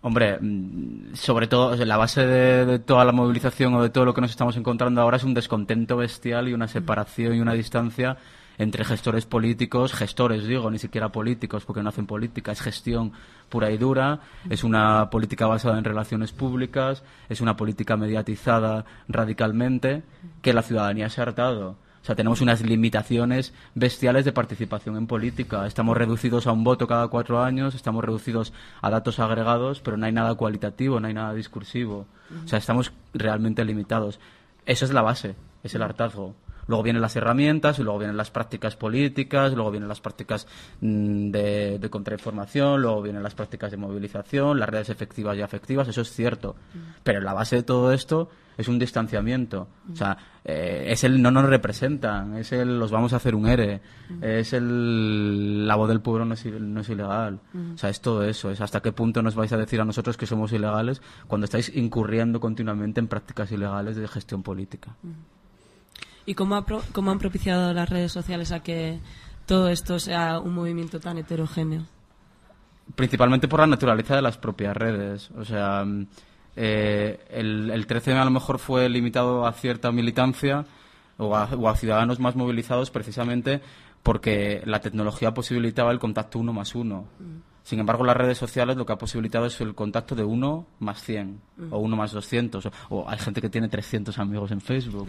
Hombre, mm, sobre todo, la base de toda la movilización o de todo lo que nos estamos encontrando ahora es un descontento bestial y una separación y una distancia entre gestores políticos, gestores digo, ni siquiera políticos, porque no hacen política, es gestión pura y dura, es una política basada en relaciones públicas, es una política mediatizada radicalmente, que la ciudadanía se ha hartado. O sea, tenemos unas limitaciones bestiales de participación en política. Estamos reducidos a un voto cada cuatro años, estamos reducidos a datos agregados, pero no hay nada cualitativo, no hay nada discursivo. O sea, estamos realmente limitados. Eso es la base, es el hartazgo. Luego vienen las herramientas, y luego vienen las prácticas políticas, luego vienen las prácticas mm, de, de contrainformación, luego vienen las prácticas de movilización, las redes efectivas y afectivas, eso es cierto. Pero la base de todo esto es un distanciamiento. O sea, eh, es el no nos representan, es el los vamos a hacer un ERE, es el la voz del pueblo no es, no es ilegal. Mm. O sea, es todo eso, es hasta qué punto nos vais a decir a nosotros que somos ilegales cuando estáis incurriendo continuamente en prácticas ilegales de gestión política. ¿Y cómo, ha pro- cómo han propiciado las redes sociales a que todo esto sea un movimiento tan heterogéneo? principalmente por la naturaleza de las propias redes. O sea, mm, eh, el, el 13 a lo mejor fue limitado a cierta militancia o a, o a ciudadanos más movilizados precisamente porque la tecnología posibilitaba el contacto uno más uno. Sin embargo, las redes sociales lo que ha posibilitado es el contacto de uno más 100 o uno más 200. O, o hay gente que tiene 300 amigos en Facebook.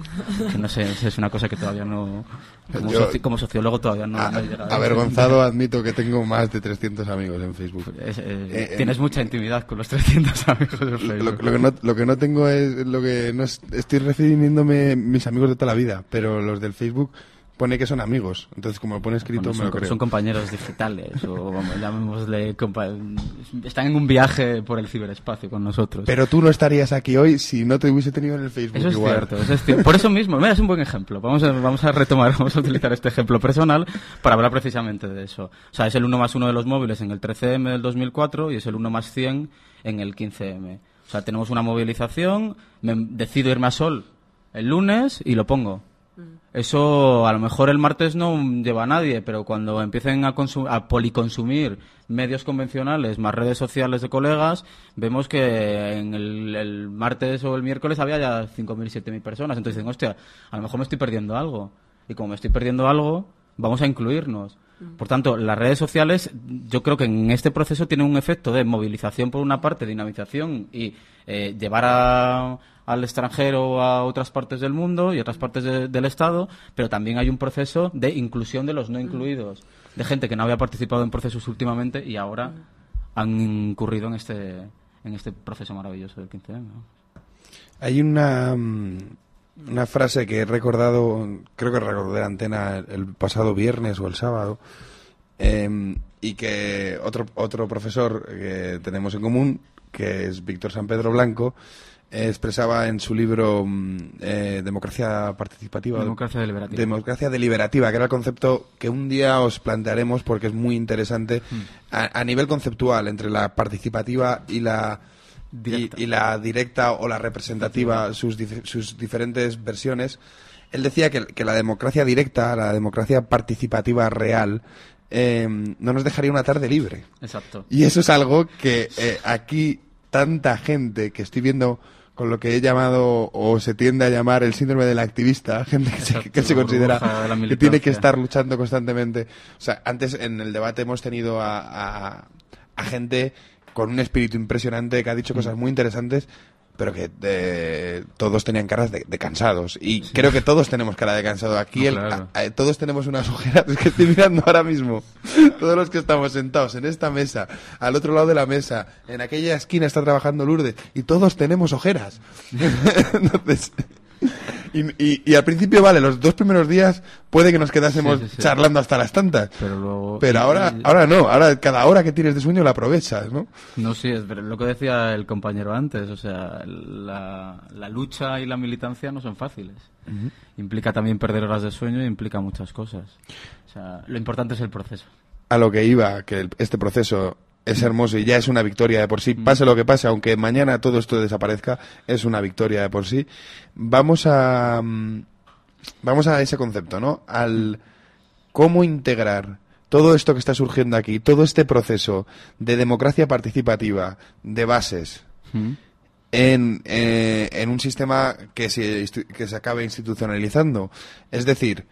Que no sé, es una cosa que todavía no... Como, Yo- soci- como sociólogo todavía no, A- no he llegado. avergonzado admito que tengo más de 300 amigos en Facebook. Es- eh, Eh, tienes mucha intimidad con los 300 amigos Lo, lo que no, lo que no tengo es lo que no es- estoy refiriéndome mis amigos de toda la vida, pero los del Facebook pone que son amigos. Entonces, como lo pone escrito, Bueno, me son, lo creo. son compañeros digitales o vamos, llamémosle están en un viaje por el ciberespacio con nosotros. Pero tú no estarías aquí hoy si no te hubiese tenido en el Facebook Eso es igual. cierto, eso es cierto. Por eso mismo, mira, es un buen ejemplo. Vamos a, vamos a retomar, vamos a utilizar este ejemplo personal para hablar precisamente de eso. O sea, es el 1 más 1 de los móviles en el 13M del 2004 y es el 1 más 100 en el 15M. O sea, tenemos una movilización, me decido irme a Sol el lunes y lo pongo. Eso a lo mejor el martes no lleva a nadie, pero cuando empiecen a, a policonsumir medios convencionales más redes sociales de colegas, vemos que en el, el martes o el miércoles había ya 5.000, 7.000 personas. Entonces dicen, hostia, a lo mejor me estoy perdiendo algo. Y como me estoy perdiendo algo, vamos a incluirnos. Por tanto, las redes sociales, yo creo que en este proceso tienen un efecto de movilización por una parte, dinamización y eh, llevar a- al extranjero a otras partes del mundo y otras partes de- del Estado, pero también hay un proceso de inclusión de los no incluidos, de gente que no había participado en procesos últimamente y ahora han incurrido en este, en este proceso maravilloso del 15M. ¿no? Hay una, mm, una frase que he recordado, creo que recordé la antena el, pasado viernes o el sábado, em, y que otro, otro profesor que tenemos en común, que es Víctor San Pedro Blanco, expresaba en su libro mm, eh, Democracia Participativa. Democracia deliberativa. Democracia deliberativa, que era el concepto que un día os plantearemos porque es muy interesante Hmm. a, a nivel conceptual entre la participativa y la y, y la directa o la representativa, sus, dif- sus diferentes versiones. Él decía que, que la democracia directa, la democracia participativa real, eh, no nos dejaría una tarde libre. Exacto. Y eso es algo que eh, aquí tanta gente que estoy viendo con lo que he llamado o se tiende a llamar el síndrome del activista, gente que se, que considera que tiene que estar luchando constantemente. O sea, antes en el debate hemos tenido a, a- a gente con un espíritu impresionante que ha dicho cosas muy interesantes, pero que eh, todos tenían caras de, de cansados. Y creo que todos tenemos cara de cansado. Aquí No, el- claro. a- a- todos tenemos unas ojeras es que estoy mirando ahora mismo. Todos los que estamos sentados en esta mesa, al otro lado de la mesa, en aquella esquina está trabajando Lourdes, y todos tenemos ojeras. Entonces, y, y- y al principio, vale, los dos primeros días puede que nos quedásemos Sí, sí, sí. charlando hasta las tantas. Pero luego... Pero ahora, y- ahora no, ahora cada hora que tienes de sueño la aprovechas, ¿no? No, sí, es lo que decía el compañero antes, o sea, la, la lucha y la militancia no son fáciles. Implica también perder horas de sueño y implica muchas cosas. O sea, lo importante es el proceso. a lo que iba, que el- este proceso es hermoso y ya es una victoria de por sí. Pase lo que pase, aunque mañana todo esto desaparezca, es una victoria de por sí. Vamos a mm, vamos a ese concepto, ¿no? Al cómo integrar todo esto que está surgiendo aquí, todo este proceso de democracia participativa, de bases, en, eh, en un sistema que se, que se acabe institucionalizando. Es decir,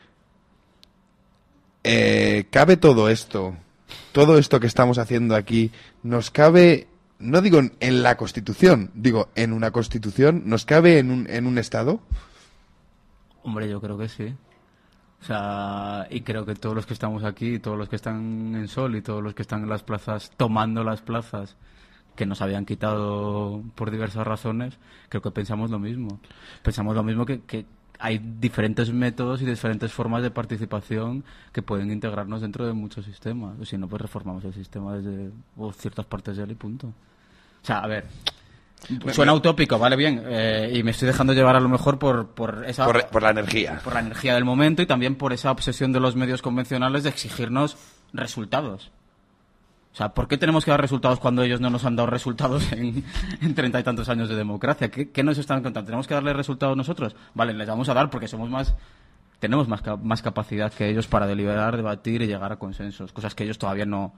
eh, ¿cabe todo esto, todo esto que estamos haciendo aquí, nos cabe, no digo en- la Constitución, digo en una Constitución, nos cabe en un, en un Estado? Hombre, yo creo que sí. O sea, y creo que todos los que estamos aquí, todos los que están en Sol y todos los que están en las plazas, tomando las plazas que nos habían quitado por diversas razones, creo que pensamos lo mismo. Pensamos lo mismo que, que hay diferentes métodos y diferentes formas de participación que pueden integrarnos dentro de muchos sistemas. O si no, pues reformamos el sistema desde o ciertas partes de él y punto. O sea, a ver, Suena utópico, vale bien, eh, y me estoy dejando llevar a lo mejor por, por esa... Por, por la energía. por la energía del momento y también por esa obsesión de los medios convencionales de exigirnos resultados. O sea, ¿por qué tenemos que dar resultados cuando ellos no nos han dado resultados en treinta y tantos años de democracia? ¿Qué, qué nos están contando? ¿Tenemos que darle resultados nosotros? Vale, les vamos a dar porque somos más... Tenemos más, más capacidad que ellos para deliberar, debatir y llegar a consensos. Cosas que ellos todavía no,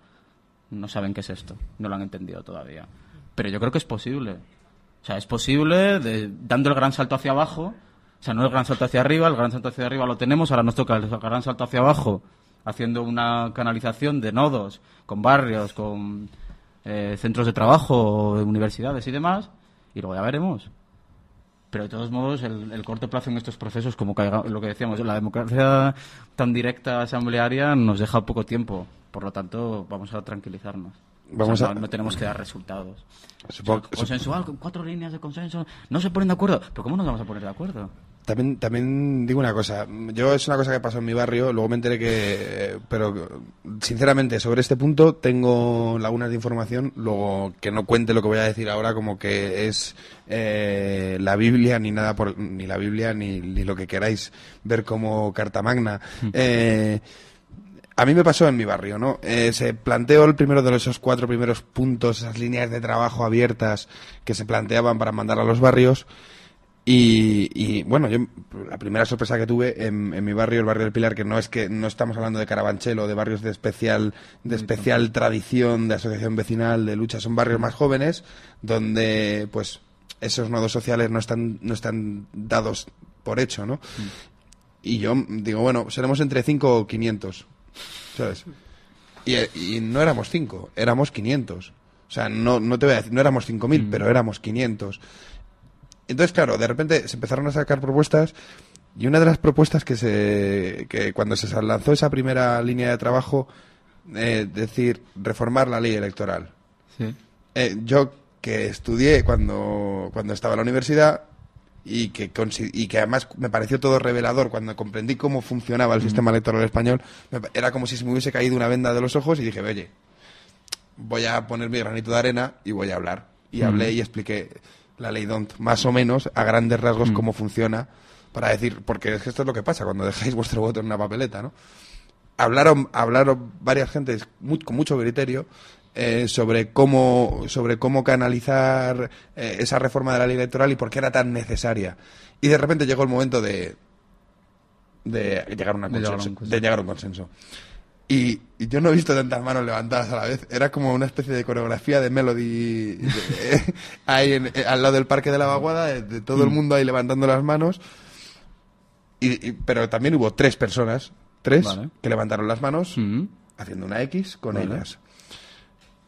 no saben qué es esto. No lo han entendido todavía. Pero yo creo que es posible. O sea, es posible de- dando el gran salto hacia abajo. O sea, no el gran salto hacia arriba, el gran salto hacia arriba lo tenemos, ahora nos toca el gran salto hacia abajo, haciendo una canalización de nodos, con barrios, con eh, centros de trabajo, universidades y demás, y luego ya veremos. Pero de todos modos, el, el corto plazo en estos procesos, como caiga- lo que decíamos, la democracia tan directa asamblearia nos deja poco tiempo. Por lo tanto, vamos a tranquilizarnos. Vamos O sea, a- no, tenemos que dar resultados. Supongo- O sea, consensual, con cuatro líneas de consenso. No se ponen de acuerdo. ¿Pero cómo nos vamos a poner de acuerdo? También, también digo una cosa. Yo es una cosa que pasó en mi barrio. Luego me enteré que, pero sinceramente sobre este punto tengo lagunas de información. Luego que no cuente lo que voy a decir ahora como que es eh, la Biblia ni nada por ni la Biblia ni, ni lo que queráis ver como carta magna. Eh, a mí me pasó en mi barrio, ¿no? Eh, se planteó el primero de esos cuatro primeros puntos, esas líneas de trabajo abiertas que se planteaban para mandar a los barrios. Y, y, bueno, yo la primera sorpresa que tuve en, en mi barrio, el barrio del Pilar, que no es que no estamos hablando de Carabanchel o de barrios de especial, de especial tradición, de asociación vecinal, de lucha, son barrios más jóvenes, donde pues esos nodos sociales no están, no están dados por hecho, ¿no? Y yo digo, bueno, seremos entre 5 o 500, ¿sabes? Y, y no éramos 5, éramos 500. O sea, no, no te voy a decir, no éramos 5.000, pero éramos 500. Entonces, claro, de repente se empezaron a sacar propuestas y una de las propuestas que se que cuando se lanzó esa primera línea de trabajo, eh, decir, reformar la ley electoral. Sí. Eh, yo que estudié cuando, cuando estaba en la universidad y que, y que además me pareció todo revelador cuando comprendí cómo funcionaba el sistema electoral español, era como si se me hubiese caído una venda de los ojos y dije, oye, voy a poner mi granito de arena y voy a hablar. Y Mm. hablé y expliqué la ley DONT, más o menos, a grandes rasgos, cómo funciona, para decir, porque es que esto es lo que pasa cuando dejáis vuestro voto en una papeleta, ¿no? Hablaron, hablaron varias gentes con mucho criterio eh, sobre cómo sobre cómo canalizar eh, esa reforma de la ley electoral y por qué era tan necesaria. Y de repente llegó el momento de de llegar a, una De llegar a un consenso, Y, y yo no he visto tantas manos levantadas a la vez. Era como una especie de coreografía de melody de- ahí en- eh, al lado del parque de la vaguada, de, de todo el Mm. mundo ahí levantando las manos. Y, y- pero también hubo tres personas, tres, Vale. Mm. que levantaron las manos haciendo una X con Vale. ellas.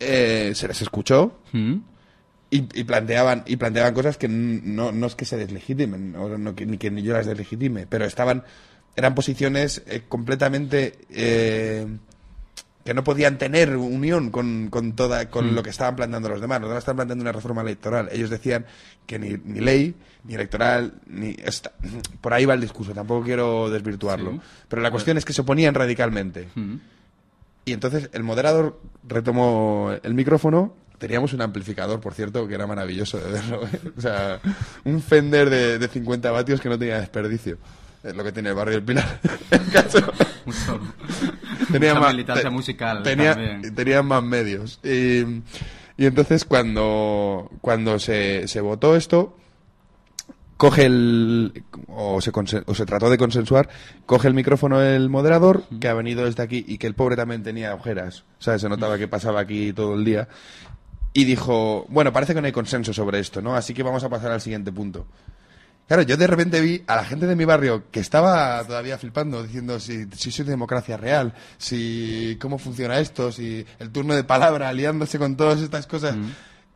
Eh, se les escuchó Mm. y, y planteaban y planteaban cosas que no, no es que se deslegitimen no que, ni que ni yo las deslegitime pero estaban eran posiciones eh, completamente eh, que no podían tener unión con, con toda con Mm. lo que estaban planteando los demás los demás estaban planteando una reforma electoral ellos decían que ni, ni ley ni electoral ni esta- por ahí va el discurso tampoco quiero desvirtuarlo Sí. pero la cuestión es que se oponían radicalmente Mm. y entonces el moderador retomó el micrófono. Teníamos un amplificador, por cierto, que era maravilloso de verlo. ¿eh? O sea, un Fender de, de 50 vatios que no tenía desperdicio. Es lo que tiene el barrio del Pilar. En caso. Mucho- Tenía mucha más, militancia te- musical Tenía, también. tenían más medios. Y, y entonces cuando, cuando se, se votó esto, coge el o se, o se trató de consensuar, coge el micrófono el moderador, que ha venido desde aquí y que el pobre también tenía ojeras, o sea, se notaba que pasaba aquí todo el día, y dijo, bueno, parece que no hay consenso sobre esto, ¿no? Así que vamos a pasar al siguiente punto. Claro, yo de repente vi a la gente de mi barrio que estaba todavía flipando, diciendo si, si soy democracia real, si cómo funciona esto, si el turno de palabra, aliándose con todas estas cosas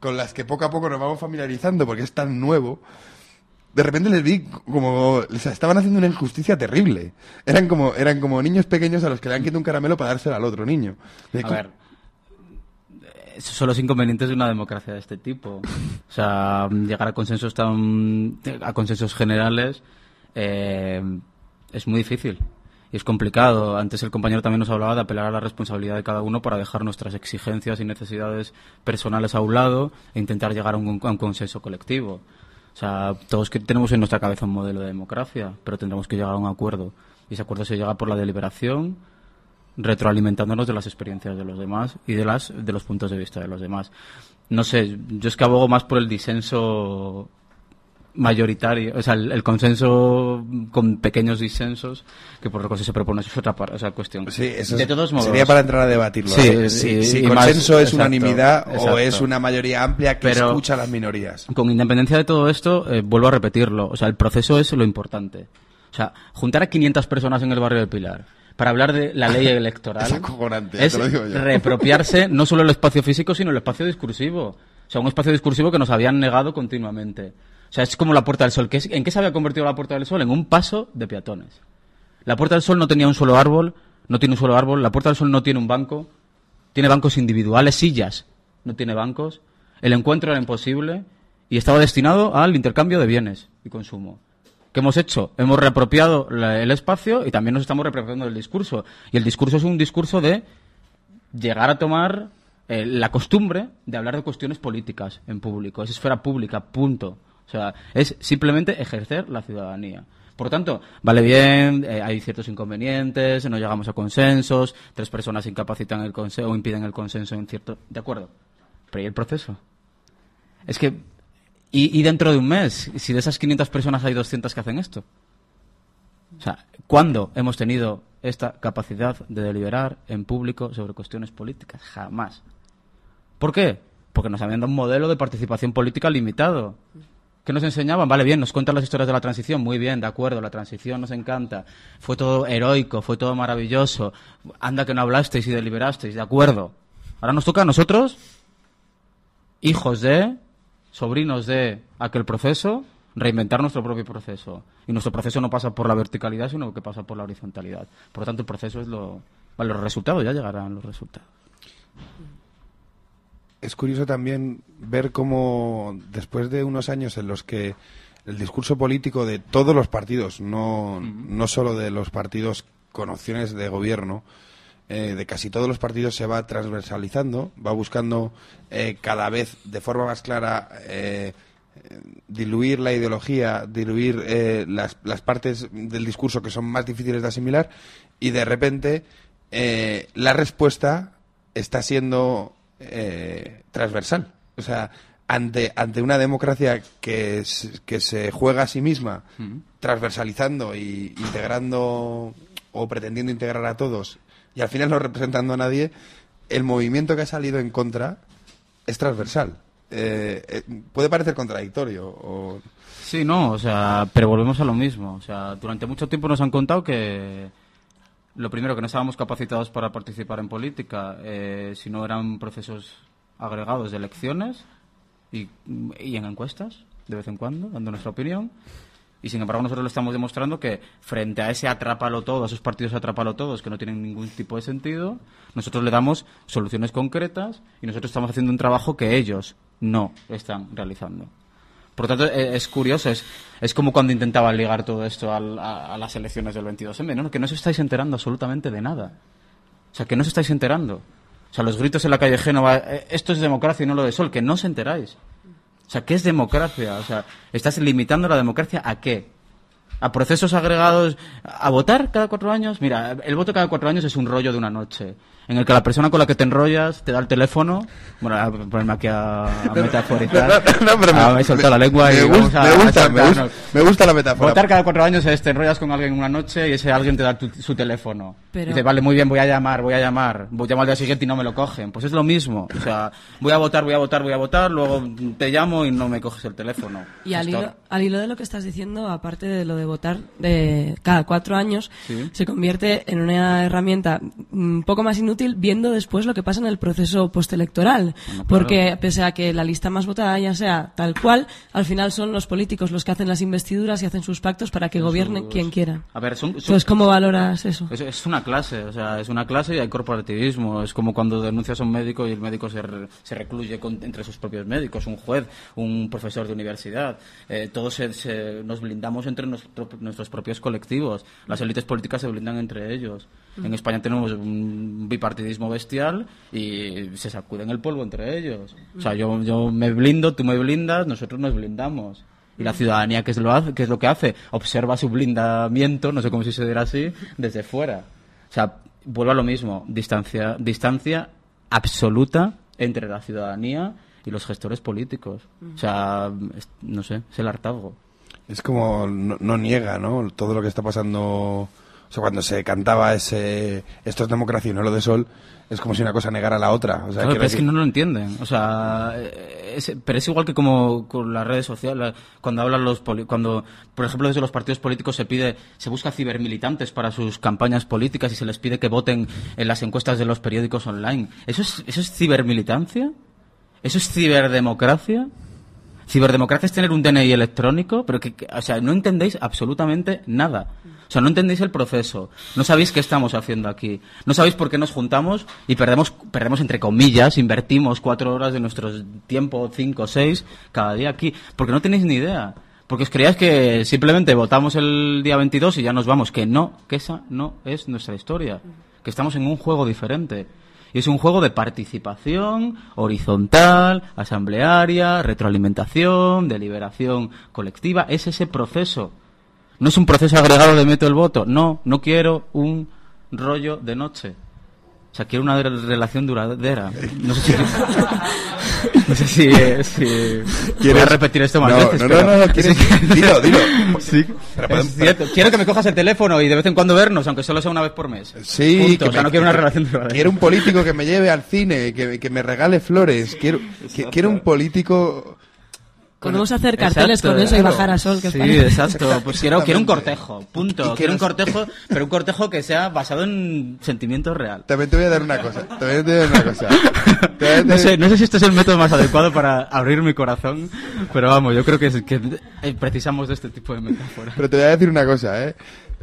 con las que poco a poco nos vamos familiarizando porque es tan nuevo. de repente les vi como, o sea, estaban haciendo una injusticia terrible. Eran como, eran como niños pequeños a los que le han quitado un caramelo para dárselo al otro niño. De A ver, son los inconvenientes de una democracia de este tipo. O sea, llegar a consensos tan, a consensos generales eh, es muy difícil y es complicado. Antes el compañero también nos hablaba de apelar a la responsabilidad de cada uno para dejar nuestras exigencias y necesidades personales a un lado e intentar llegar a un, consenso colectivo. O sea, todos tenemos en nuestra cabeza un modelo de democracia, pero tendremos que llegar a un acuerdo. Y ese acuerdo se llega por la deliberación, retroalimentándonos de las experiencias de los demás y de las de los puntos de vista de los demás. No sé, yo es que abogo más por el disenso mayoritario, o sea, el, el consenso con pequeños disensos que por lo que se propone eso es otra par- esa cuestión. Sí, eso de todos modos. sería para entrar a debatirlo. Sí, ¿eh? sí, si más- consenso es exacto, unanimidad o es una mayoría amplia que Pero- escucha a las minorías. Con independencia de todo esto, eh, vuelvo a repetirlo. O sea, el proceso es lo importante. O sea, juntar a 500 personas en el barrio de Pilar para hablar de la ley electoral Es yo. reapropiarse no solo el espacio físico, sino el espacio discursivo. O sea, un espacio discursivo que nos habían negado continuamente. O sea, es como la Puerta del Sol. ¿Qué es- ¿En qué se había convertido la Puerta del Sol? En un paso de peatones. La Puerta del Sol no tenía un solo árbol, no tiene un solo árbol. La Puerta del Sol no tiene un banco. Tiene bancos individuales, sillas. No tiene bancos. El encuentro era imposible y estaba destinado al intercambio de bienes y consumo. ¿Qué hemos hecho? Hemos reapropiado el espacio y también nos estamos reapropiando del discurso. Y el discurso es un discurso de llegar a tomar eh, la costumbre de hablar de cuestiones políticas en público. Es esfera pública, punto. O sea, es simplemente ejercer la ciudadanía. Por tanto, vale bien, eh, hay ciertos inconvenientes, no llegamos a consensos, tres personas incapacitan el consenso o impiden el consenso en cierto... De acuerdo. Pero ¿y el proceso? Es que... ¿y, dentro de un mes? Si de esas 500 personas hay 200 que hacen esto. O sea, ¿cuándo hemos tenido esta capacidad de deliberar en público sobre cuestiones políticas? Jamás. ¿Por qué? Porque nos habían dado un modelo de participación política limitado. ¿Qué nos enseñaban? Vale, bien, nos cuentan las historias de la transición. Muy bien, de acuerdo, la transición nos encanta. Fue todo heroico, fue todo maravilloso. Anda que no hablasteis y deliberasteis, de acuerdo. Ahora nos toca a nosotros, hijos de, sobrinos de aquel proceso, reinventar nuestro propio proceso. Y nuestro proceso no pasa por la verticalidad, sino que pasa por la horizontalidad. Por lo tanto, el proceso es lo... Los resultados, ya llegarán los resultados. Es curioso también ver cómo después de unos años en los que el discurso político de todos los partidos, no, no solo de los partidos con opciones de gobierno, eh, de casi todos los partidos se va transversalizando, va buscando eh, cada vez de forma más clara eh, diluir la ideología, diluir eh, las, las partes del discurso que son más difíciles de asimilar y de repente eh, la respuesta está siendo eh, transversal. O sea, ante, ante una democracia que, que se juega a sí misma, transversalizando y integrando o pretendiendo integrar a todos y al final no representando a nadie, el movimiento que ha salido en contra es transversal. Eh, eh, puede parecer contradictorio. O... Sí, no, o sea, pero volvemos a lo mismo. O sea, durante mucho tiempo nos han contado que lo primero, que no estábamos capacitados para participar en política, eh, si no eran procesos agregados de elecciones y, y en encuestas, de vez en cuando, dando nuestra opinión. Y sin embargo, nosotros lo estamos demostrando que frente a ese atrápalo todo, a esos partidos atrápalo todos que no tienen ningún tipo de sentido, nosotros le damos soluciones concretas y nosotros estamos haciendo un trabajo que ellos no están realizando. Por lo tanto, eh, es curioso, es, es como cuando intentaban ligar todo esto a las elecciones del 22M, ¿no? Que no os estáis enterando absolutamente de nada. O sea, que no os estáis enterando. O sea, los gritos en la calle Génova, eh, esto es democracia y no lo de Sol, que no os enteráis. O sea, ¿qué es democracia? O sea, ¿estás limitando la democracia a qué? ¿A procesos agregados? ¿A votar cada cuatro años? Mira, el voto cada cuatro años es un rollo de una noche, en el que la persona con la que te enrollas te da el teléfono. Bueno, voy a ponerme aquí a, a metaforizar. No, no, me- Ah, me he soltado la me- lengua y me vamos gusta- a- me a gusta, me gusta- me gusta la metáfora. Votar cada cuatro años es te enrollas con alguien una noche y ese alguien te da tu- su teléfono. Pero- Dice, vale, muy bien, voy a llamar, voy a llamar. Voy a llamar al día siguiente y no me lo cogen. Pues es lo mismo. O sea, voy a votar, voy a votar, voy a votar, luego te llamo y no me coges el teléfono. Y al hilo, al hilo de lo que estás diciendo, aparte de lo de votar de cada cuatro años, Sí. se convierte en una herramienta un poco más inútil viendo después lo que pasa en el proceso postelectoral. Bueno, claro. Porque pese a que la lista más votada ya sea tal cual, al final son los políticos los que hacen las investiduras y hacen sus pactos para que gobierne Sus- quien quiera. A ver, son- son- Entonces, ¿cómo valoras eso? Es, es una clase, o sea, es una clase y hay corporativismo. Es como cuando denuncias a un médico y el médico se, re- se recluye con- entre sus propios médicos, un juez, un profesor de universidad. Eh, todos se- se- nos blindamos entre nuestro- nuestros propios colectivos. Las élites políticas se blindan entre ellos. En España tenemos un bipartidismo bestial y se sacuden el polvo entre ellos. O sea, yo, yo me blindo, tú me blindas, nosotros nos blindamos. Y la ciudadanía, ¿qué es, lo hace, ¿qué es lo que hace? Observa su blindamiento, no sé cómo se dirá así, desde fuera. O sea, vuelvo a lo mismo, distancia, distancia absoluta entre la ciudadanía y los gestores políticos. O sea, es- no sé, es el hartazgo. Es como no, no niega, ¿no? Todo lo que está pasando. O sea, cuando se cantaba ese esto es democracia y no lo de sol, es como si una cosa negara la otra. O sea, Claro, pero es que no lo entienden. O sea, eh, es- pero es igual que como con las redes sociales, cuando hablan los poli- cuando, por ejemplo, desde los partidos políticos se pide, se busca cibermilitantes para sus campañas políticas y se les pide que voten en las encuestas de los periódicos online. ¿Eso es, eso es cibermilitancia? ¿Eso es ciberdemocracia? Ciberdemocracia es tener un DNI electrónico, pero que, que- o sea, no entendéis absolutamente nada. O sea, no entendéis el proceso. No sabéis qué estamos haciendo aquí. No sabéis por qué nos juntamos y perdemos, perdemos entre comillas, invertimos cuatro horas de nuestro tiempo, cinco o seis, cada día aquí. Porque no tenéis ni idea. Porque os creíais que simplemente votamos el día 22 y ya nos vamos. Que no, que esa no es nuestra historia. Que estamos en un juego diferente. Y es un juego de participación horizontal, asamblearia, retroalimentación, deliberación colectiva. Es ese proceso. No es un proceso agregado de meto el voto. No, no quiero un rollo de noche. O sea, quiero una re- relación duradera. No sé si... no sé si... eh, si- Voy a ¿Quieres- repetir esto más No, veces. no, pero- no, no, ¿quieres- dilo, dilo. Sí, es cierto. Quiero que me cojas el teléfono y de vez en cuando vernos, aunque solo sea una vez por mes. Sí, Punto. que o sea, me- no quiero una relación duradera. Quiero un político que me lleve al cine, que, que me regale flores. Quiero, que- quiero un político. Podemos hacer carteles Exacto, con eso y claro. bajar a sol. que Sí, parece. exacto. Pues quiero, quiero un cortejo, punto. Quiero un cortejo, pero un cortejo que sea basado en sentimiento real. También te voy a dar una cosa. También te voy a dar una cosa. Te- No sé, no sé si este es el método más adecuado para abrir mi corazón, pero vamos, yo creo que, es- que eh, precisamos de este tipo de metáforas. Pero te voy a decir una cosa, ¿eh?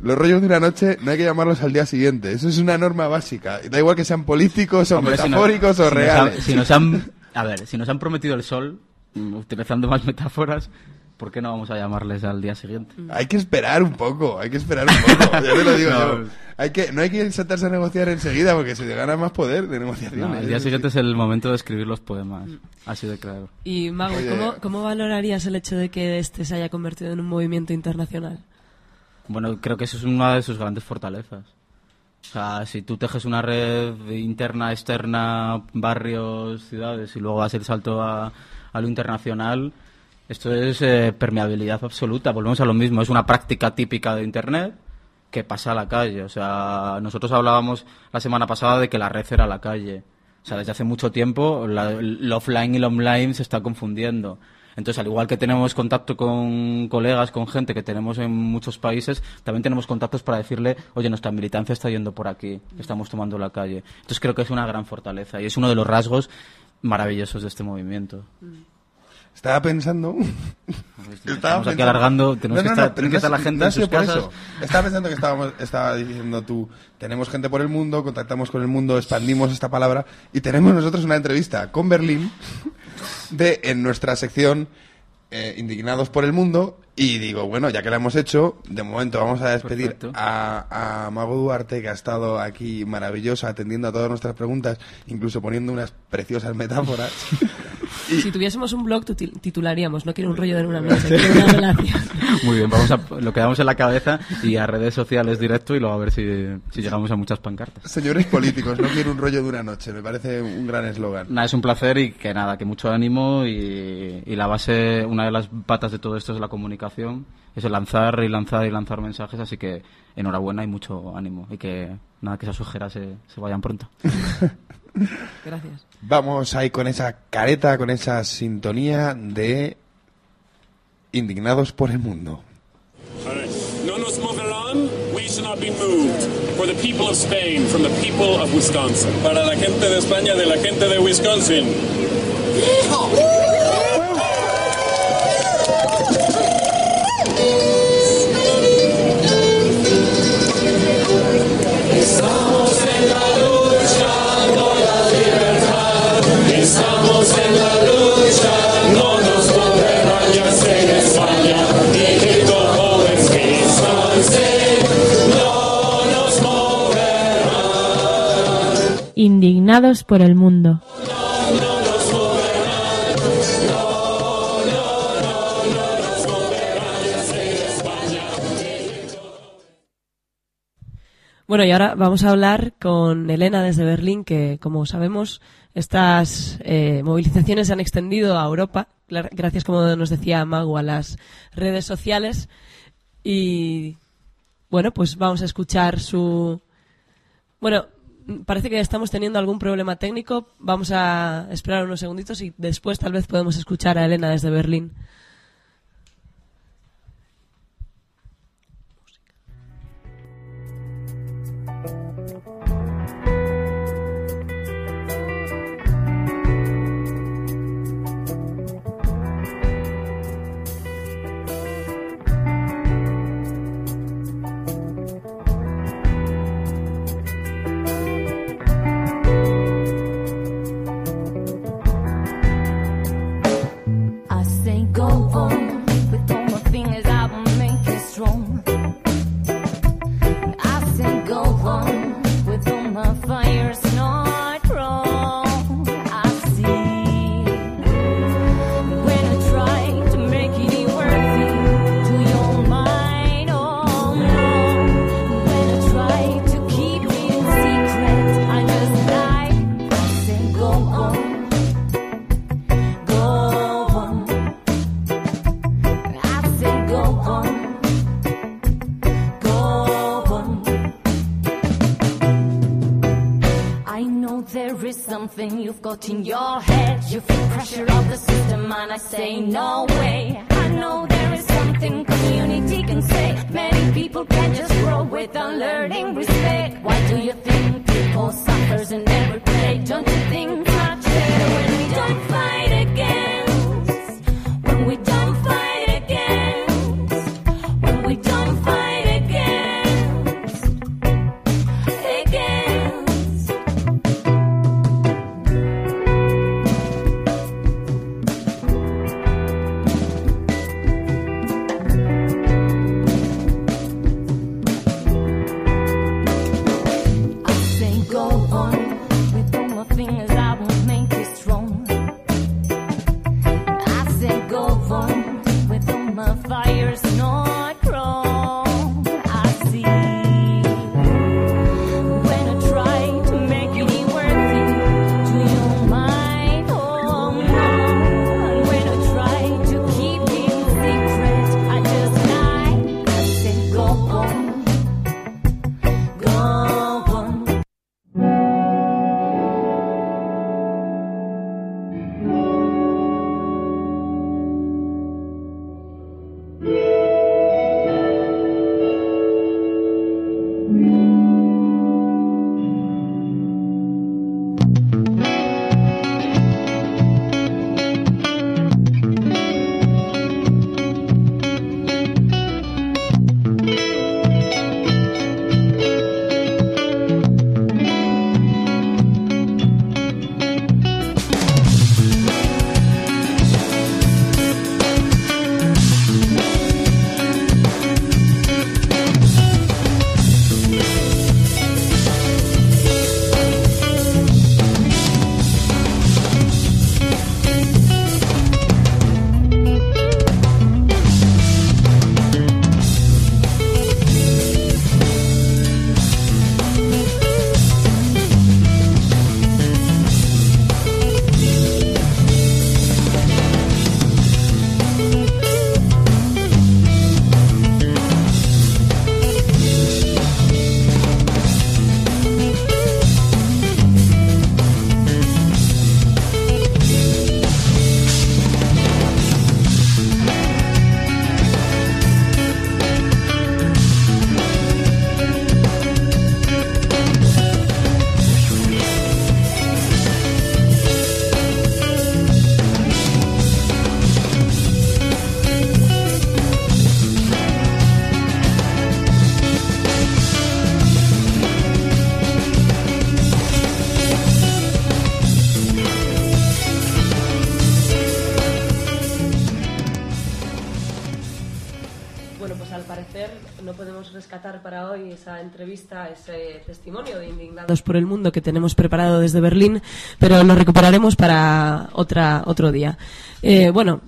Los rollos de una noche no hay que llamarlos al día siguiente. Eso es una norma básica. Da igual que sean políticos o Hombre, si no- metafóricos o si nos han- reales. si nos han, a ver, si nos han prometido el sol, utilizando más metáforas, ¿por qué no vamos a llamarles al día siguiente? Hay que esperar un poco, hay que esperar un poco. Ya te lo digo No. yo. Hay que, no hay que sentarse a negociar enseguida porque se te gana más poder de negociación. No, el día siguiente es el momento de escribir los poemas. Así de claro. Y Mago, Oye. ¿cómo, ¿cómo valorarías el hecho de que este se haya convertido en un movimiento internacional? Bueno, creo que eso es una de sus grandes fortalezas. O sea, si tú tejes una red interna, externa, barrios, ciudades, y luego das el salto a, a lo internacional, esto es eh, permeabilidad absoluta. Volvemos a lo mismo. Es una práctica típica de Internet que pasa a la calle. O sea, nosotros hablábamos la semana pasada de que la red era la calle. O sea, desde hace mucho tiempo la- offline y el online se está confundiendo. Entonces, al igual que tenemos contacto con colegas, con gente que tenemos en muchos países, también tenemos contactos para decirle, oye, nuestra militancia está yendo por aquí, estamos tomando la calle. Entonces, creo que es una gran fortaleza y es uno de los rasgos maravillosos de este movimiento. Estaba pensando. Estamos aquí alargando, tenemos que estar- que estar la no gente no en sus casas. eso. Estaba pensando que estábamos, estaba diciendo tú, tenemos gente por el mundo, contactamos con el mundo, expandimos esta palabra y tenemos nosotros una entrevista con Berlín de en nuestra sección eh, Indignados por el Mundo y digo, bueno, ya que la hemos hecho, de momento vamos a despedir a, a Mago Duarte que ha estado aquí maravillosa atendiendo a todas nuestras preguntas, incluso poniendo unas preciosas metáforas. Si tuviésemos un blog, titularíamos No quiero un rollo de una mesa, quiero una relación. Muy bien, vamos a, lo quedamos en la cabeza y a redes sociales directo y luego a ver si, si llegamos a muchas pancartas. Señores políticos, no quiero un rollo de una noche, me parece un gran eslogan. Nada, es un placer y que nada, que mucho ánimo y, y la base, una de las patas de todo esto es la comunicación eso, lanzar y lanzar y lanzar mensajes, así que enhorabuena y mucho ánimo. Y que nada, que esas ojeras se, se vayan pronto. Gracias. Vamos ahí con esa careta, con esa sintonía de Indignados por el Mundo. No nos moverán, we shall not be moved. For the people of Spain, from the people of Wisconsin. Para la gente de España, de la gente de Wisconsin. Indignados por el mundo. Bueno, y ahora vamos a hablar con Elena desde Berlín, que como sabemos, estas eh, movilizaciones se han extendido a Europa, gra- gracias, como nos decía Magu, a las redes sociales. Y bueno, pues vamos a escuchar su. Bueno, parece que estamos teniendo algún problema técnico. Vamos a esperar unos segunditos y después tal vez podemos escuchar a Elena desde Berlín. There is something you've got in your head. You feel pressure of the system, and I say no way. I know there is something community can say. Many people can just grow without learning respect. Why do you think people suffers in every play? Don't you think por el mundo que tenemos preparado desde Berlín, pero lo recuperaremos para otra otro día. Eh, bueno,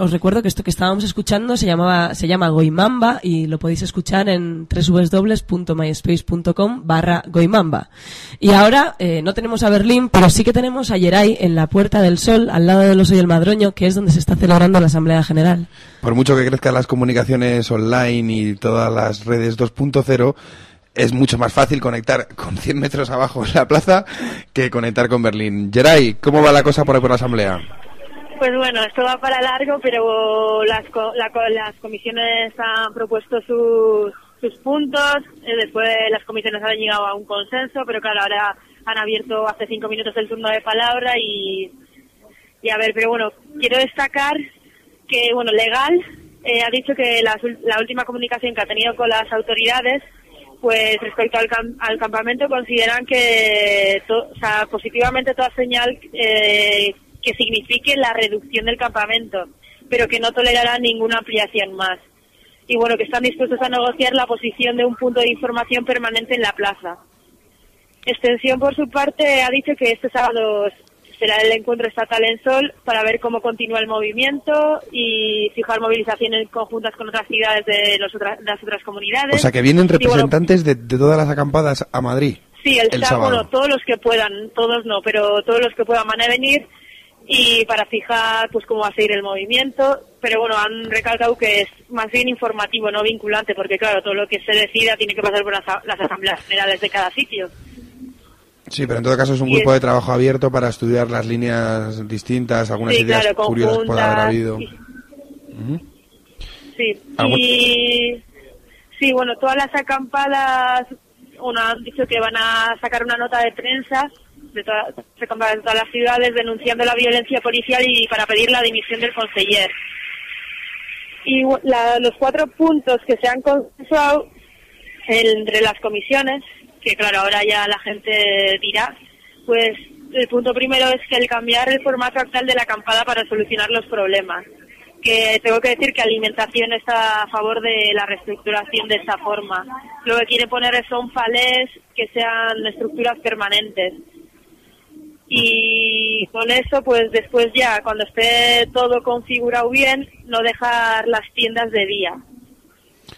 os recuerdo que esto que estábamos escuchando se llamaba se llama Goimamba y lo podéis escuchar en www.myspace.com barra Goimamba. Y ahora eh, no tenemos a Berlín, pero sí que tenemos a Yeray en la Puerta del Sol, al lado del Oso y el Madroño, que es donde se está celebrando la Asamblea General. Por mucho que crezcan las comunicaciones online y todas las redes 2.0, es mucho más fácil conectar con 100 metros abajo en la plaza que conectar con Berlín. Geray, ¿cómo va la cosa por ahí por la asamblea? Pues bueno, esto va para largo, pero las, la las comisiones han propuesto sus, sus puntos, eh, después las comisiones han llegado a un consenso, pero claro, ahora han abierto hace cinco minutos el turno de palabra y, y a ver, pero bueno, quiero destacar que, bueno, legal eh, ha dicho que ul- la última comunicación que ha tenido con las autoridades pues respecto al, cam- al campamento consideran que sea, positivamente toda señal eh, que signifique la reducción del campamento, pero que no tolerarán ninguna ampliación más. Y bueno, que están dispuestos a negociar la posición de un punto de información permanente en la plaza. Extensión, por su parte, ha dicho que este sábado será el encuentro estatal en Sol para ver cómo continúa el movimiento y fijar movilizaciones conjuntas con otras ciudades de, los otra- de las otras comunidades. O sea, que vienen bueno, representantes de, de todas las acampadas a Madrid. Sí, el, el sábado, sábado. todos los que puedan, todos no, pero todos los que puedan van a venir y para fijar pues cómo va a seguir el movimiento, pero bueno, han recalcado que es más bien informativo, no vinculante, porque claro, todo lo que se decida tiene que pasar por las, las asambleas generales de cada sitio. Sí, pero en todo caso es un Y grupo es- de trabajo abierto para estudiar las líneas distintas, algunas Sí, ideas claro, curiosas puede haber conjuntas, habido. y-. Sí, Algún- y sí, bueno, todas las acampadas, bueno, han dicho que van a sacar una nota de prensa de todas las acampadas de todas las ciudades denunciando la violencia policial y para pedir la dimisión del conseller. Y la- los cuatro puntos que se han consensuado entre las comisiones, que claro, ahora ya la gente dirá, pues el punto primero es que el cambiar el formato actual de la acampada para solucionar los problemas. Que tengo que decir que alimentación está a favor de la reestructuración de esta forma. Lo que quiere poner son palés que sean estructuras permanentes. Y con eso, pues después ya, cuando esté todo configurado bien, no dejar las tiendas de día.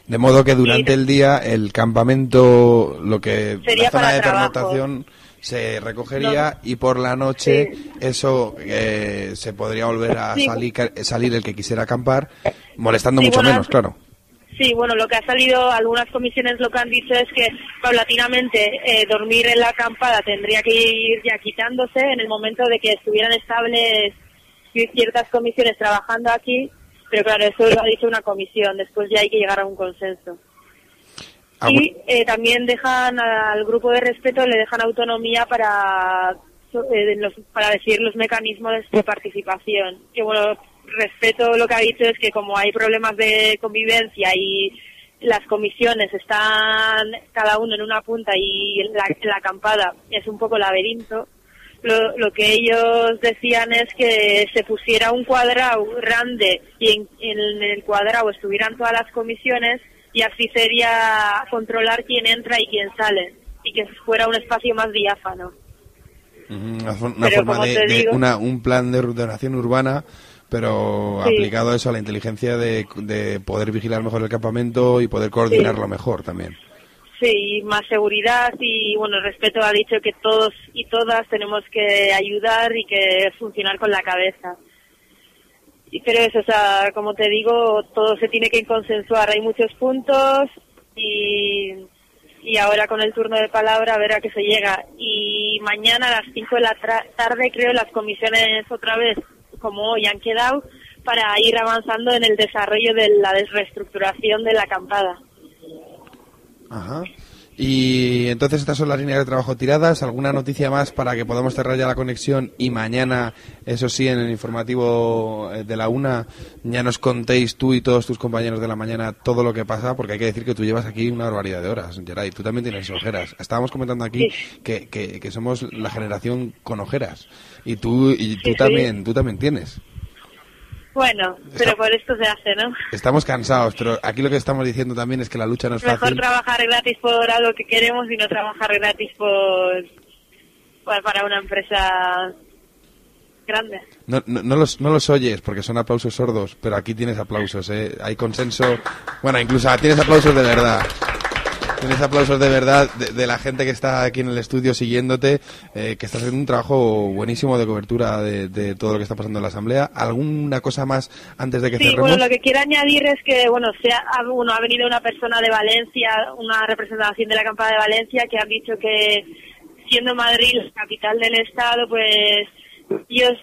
De modo que durante el día el campamento, lo que Sería la zona de trabajo. se recogería y por la noche eso eh, se podría volver a Sí. salir, salir el que quisiera acampar, molestando Sí, mucho bueno, menos, claro. Sí, bueno, lo que ha salido, algunas comisiones lo que han dicho es que paulatinamente eh, dormir en la acampada tendría que ir ya quitándose en el momento de que estuvieran estables ci- ciertas comisiones trabajando aquí, pero claro, eso lo ha dicho una comisión, después ya hay que llegar a un consenso. Ah, Y eh, también dejan al grupo de respeto, le dejan autonomía para, eh, los- para decidir los mecanismos de participación. Que bueno, respeto lo que ha dicho es que como hay problemas de convivencia y las comisiones están cada uno en una punta y la, la acampada es un poco laberinto, lo, lo que ellos decían es que se pusiera un cuadrado grande y en, en el cuadrado estuvieran todas las comisiones y así sería controlar quién entra y quién sale y que fuera un espacio más diáfano. Una, for- una Pero forma como de, digo- una- un plan de ordenación urbana, pero Sí. aplicado a eso a la inteligencia de, de poder vigilar mejor el campamento y poder coordinarlo mejor también. Sí, más seguridad y bueno, respeto ha dicho que todos y todas tenemos que ayudar y que funcionar con la cabeza. Y pero eso, o sea, como te digo, todo se tiene que consensuar. Hay muchos puntos y, y ahora con el turno de palabra a ver a qué se llega. Y mañana a las 5 de la tarde creo las comisiones otra vez, como hoy, han quedado para ir avanzando en el desarrollo de la reestructuración de la acampada. Ajá. Y entonces estas son las líneas de trabajo tiradas. ¿Alguna noticia más para que podamos cerrar ya la conexión y mañana, eso sí, en el informativo eh, de la una, ya nos contéis tú y todos tus compañeros de la mañana todo lo que pasa? Porque hay que decir que tú llevas aquí una barbaridad de horas, Geray. Tú también tienes ojeras. Estábamos comentando aquí que, que, que somos la generación con ojeras. Y tú, y tú Sí, sí. también, tú también tienes. Bueno, pero por esto se hace, ¿no? Estamos cansados, pero aquí lo que estamos diciendo también es que la lucha no es Mejor fácil. trabajar gratis por algo que queremos y no trabajar gratis por, por- para una empresa grande. No, no, no los, no los oyes porque son aplausos sordos, pero aquí tienes aplausos, ¿eh? Hay consenso. Bueno, incluso tienes aplausos de verdad. Tienes aplausos de verdad de, de la gente que está aquí en el estudio siguiéndote, eh, que está haciendo un trabajo buenísimo de cobertura de, de todo lo que está pasando en la Asamblea. ¿Alguna cosa más antes de que Sí, cerremos? bueno, lo que quiero añadir es que, bueno, se ha, bueno, ha venido una persona de Valencia, una representación de la acampada de Valencia, que han dicho que, siendo Madrid la capital del Estado, pues ellos,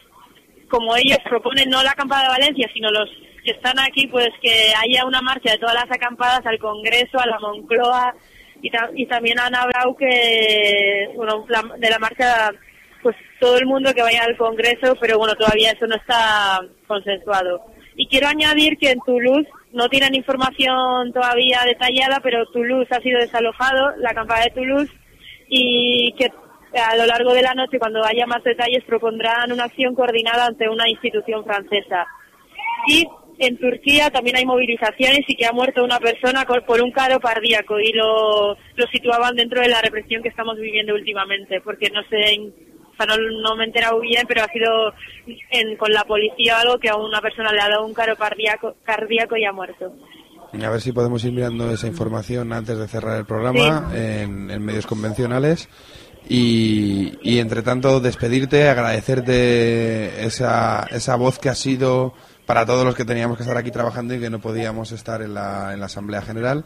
como ellos proponen no la acampada de Valencia, sino los que están aquí, pues que haya una marcha de todas las acampadas al Congreso, a la Moncloa, y, ta- y también han hablado que, bueno, la- de la marcha, pues todo el mundo que vaya al Congreso, pero bueno, todavía eso no está consensuado. Y quiero añadir que en Toulouse no tienen información todavía detallada, pero Toulouse ha sido desalojado, la acampada de Toulouse, y que a lo largo de la noche, cuando haya más detalles, propondrán una acción coordinada ante una institución francesa. Y en Turquía también hay movilizaciones y que ha muerto una persona por un caro cardíaco y lo, lo situaban dentro de la represión que estamos viviendo últimamente, porque no sé, en- o sea, no, no me he enterado bien, pero ha sido en- con la policía o algo que a una persona le ha dado un caro cardíaco, cardíaco y ha muerto. A ver si podemos ir mirando esa información antes de cerrar el programa en, en medios convencionales. Y, y entre tanto, despedirte, agradecerte esa, esa voz que ha sido para todos los que teníamos que estar aquí trabajando y que no podíamos estar en la, en la Asamblea General.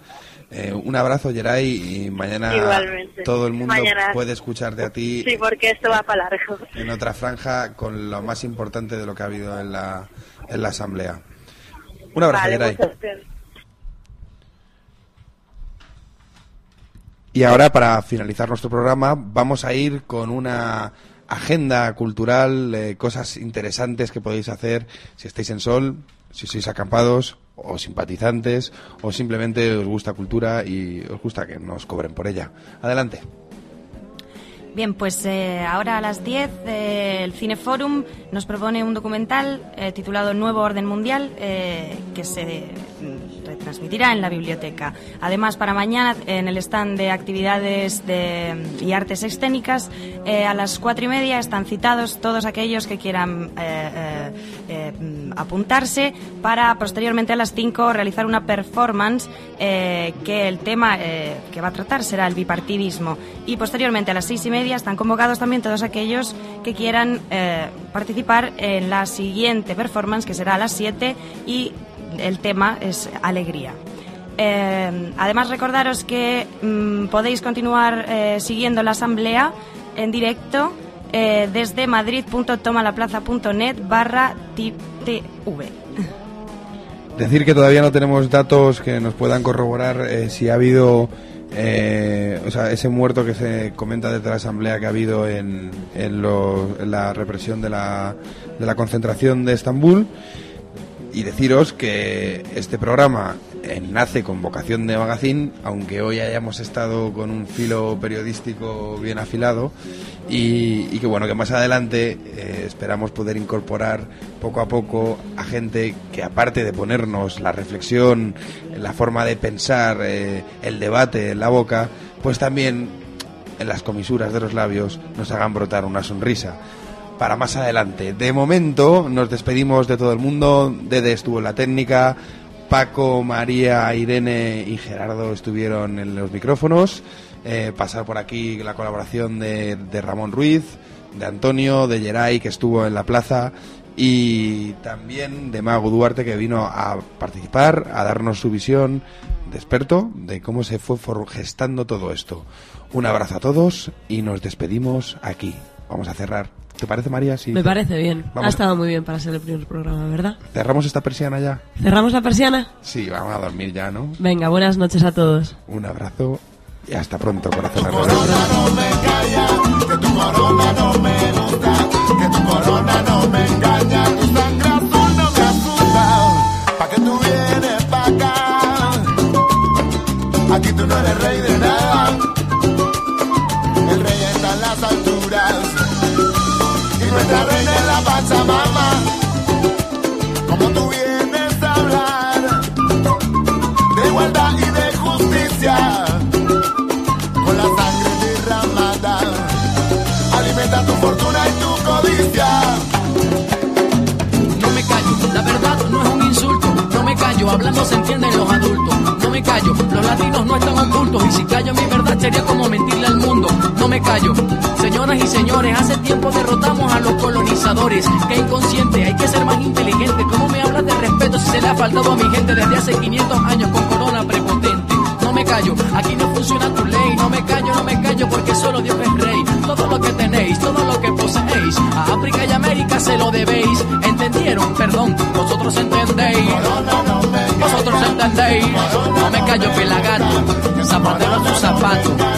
Eh, un abrazo, Geray, y mañana Igualmente. todo el mundo Mañana. puede escucharte a ti Sí, porque esto va para largo. en otra franja con lo más importante de lo que ha habido en la, en la Asamblea. Un abrazo, Vale, Geray. Y ahora, para finalizar nuestro programa, vamos a ir con una agenda cultural, eh, cosas interesantes que podéis hacer si estáis en Sol, si sois acampados o simpatizantes o simplemente os gusta cultura y os gusta que nos cobren por ella. Adelante. Bien, pues eh, ahora a las 10 eh, el Cineforum nos propone un documental eh, titulado Nuevo Orden Mundial que se retransmitirá en la biblioteca. Además, para mañana en el stand de actividades de, y artes escénicas a las cuatro y media están citados todos aquellos que quieran eh, apuntarse para posteriormente a las 5 realizar una performance eh, que el tema eh, que va a tratar será el bipartidismo y posteriormente a las seis y media están convocados también todos aquellos que quieran eh, participar en la siguiente performance que será a las 7 y el tema es alegría. Eh, además, recordaros que mm, podéis continuar eh, siguiendo la asamblea en directo eh, desde madrid.tomalaplaza.net barra TV. Decir que todavía no tenemos datos que nos puedan corroborar eh, si ha habido eh, o sea, ese muerto que se comenta desde la asamblea que ha habido en, en la represión de la, de la concentración de Estambul y deciros que este programa nace con vocación de magazine, aunque hoy hayamos estado con un filo periodístico bien afilado y, que bueno, que más adelante eh, esperamos poder incorporar poco a poco a gente que aparte de ponernos la reflexión, la forma de pensar, eh, el debate en la boca, pues también en las comisuras de los labios nos hagan brotar una sonrisa para más adelante. De momento nos despedimos de todo el mundo. Dede estuvo en la técnica, Paco, María, Irene y Gerardo estuvieron en los micrófonos. Eh, pasar por aquí la colaboración de, de Ramón Ruiz, de Antonio, de Geray que estuvo en la plaza y también de Mago Duarte que vino a participar, a darnos su visión de experto de cómo se fue gestando todo esto. Un abrazo a todos y nos despedimos aquí. Vamos a cerrar. ¿Te parece, María? Sí. Me parece bien. Vamos. Ha estado muy bien para ser el primer programa, ¿verdad? ¿Cerramos esta persiana ya? ¿Cerramos la persiana? Sí, vamos a dormir ya, ¿no? Venga, buenas noches a todos. Un abrazo y hasta pronto, corazón. corona no me engaña, tu sangre azul no me asusta. ¿Pa' que tú vienes pa' acá? Aquí tú no eres rey de te arregle la pachamama. Como tú vienes a hablar de igualdad y de justicia, con la sangre derramada, alimenta tu fortuna y tu codicia. No me callo, la verdad no es un insulto. No me callo, hablando se entienden los adultos me callo, los latinos no están ocultos. Y si callo mi verdad sería como mentirle al mundo. No me callo, señoras y señores, hace tiempo derrotamos a los colonizadores. Que inconsciente, hay que ser más inteligente. ¿Cómo me hablas de respeto si se le ha faltado a mi gente desde hace 500 años con corona prepotente? No me callo, aquí no funciona tu ley. No me callo, no me callo porque solo Dios es rey. Todo lo que tenéis, todo lo que poseéis, a África y América se lo debéis. ¿Entendieron? Perdón, vosotros entendéis. Vosotros entendéis. No me callo, pelagato. Zapatero a tus zapatos.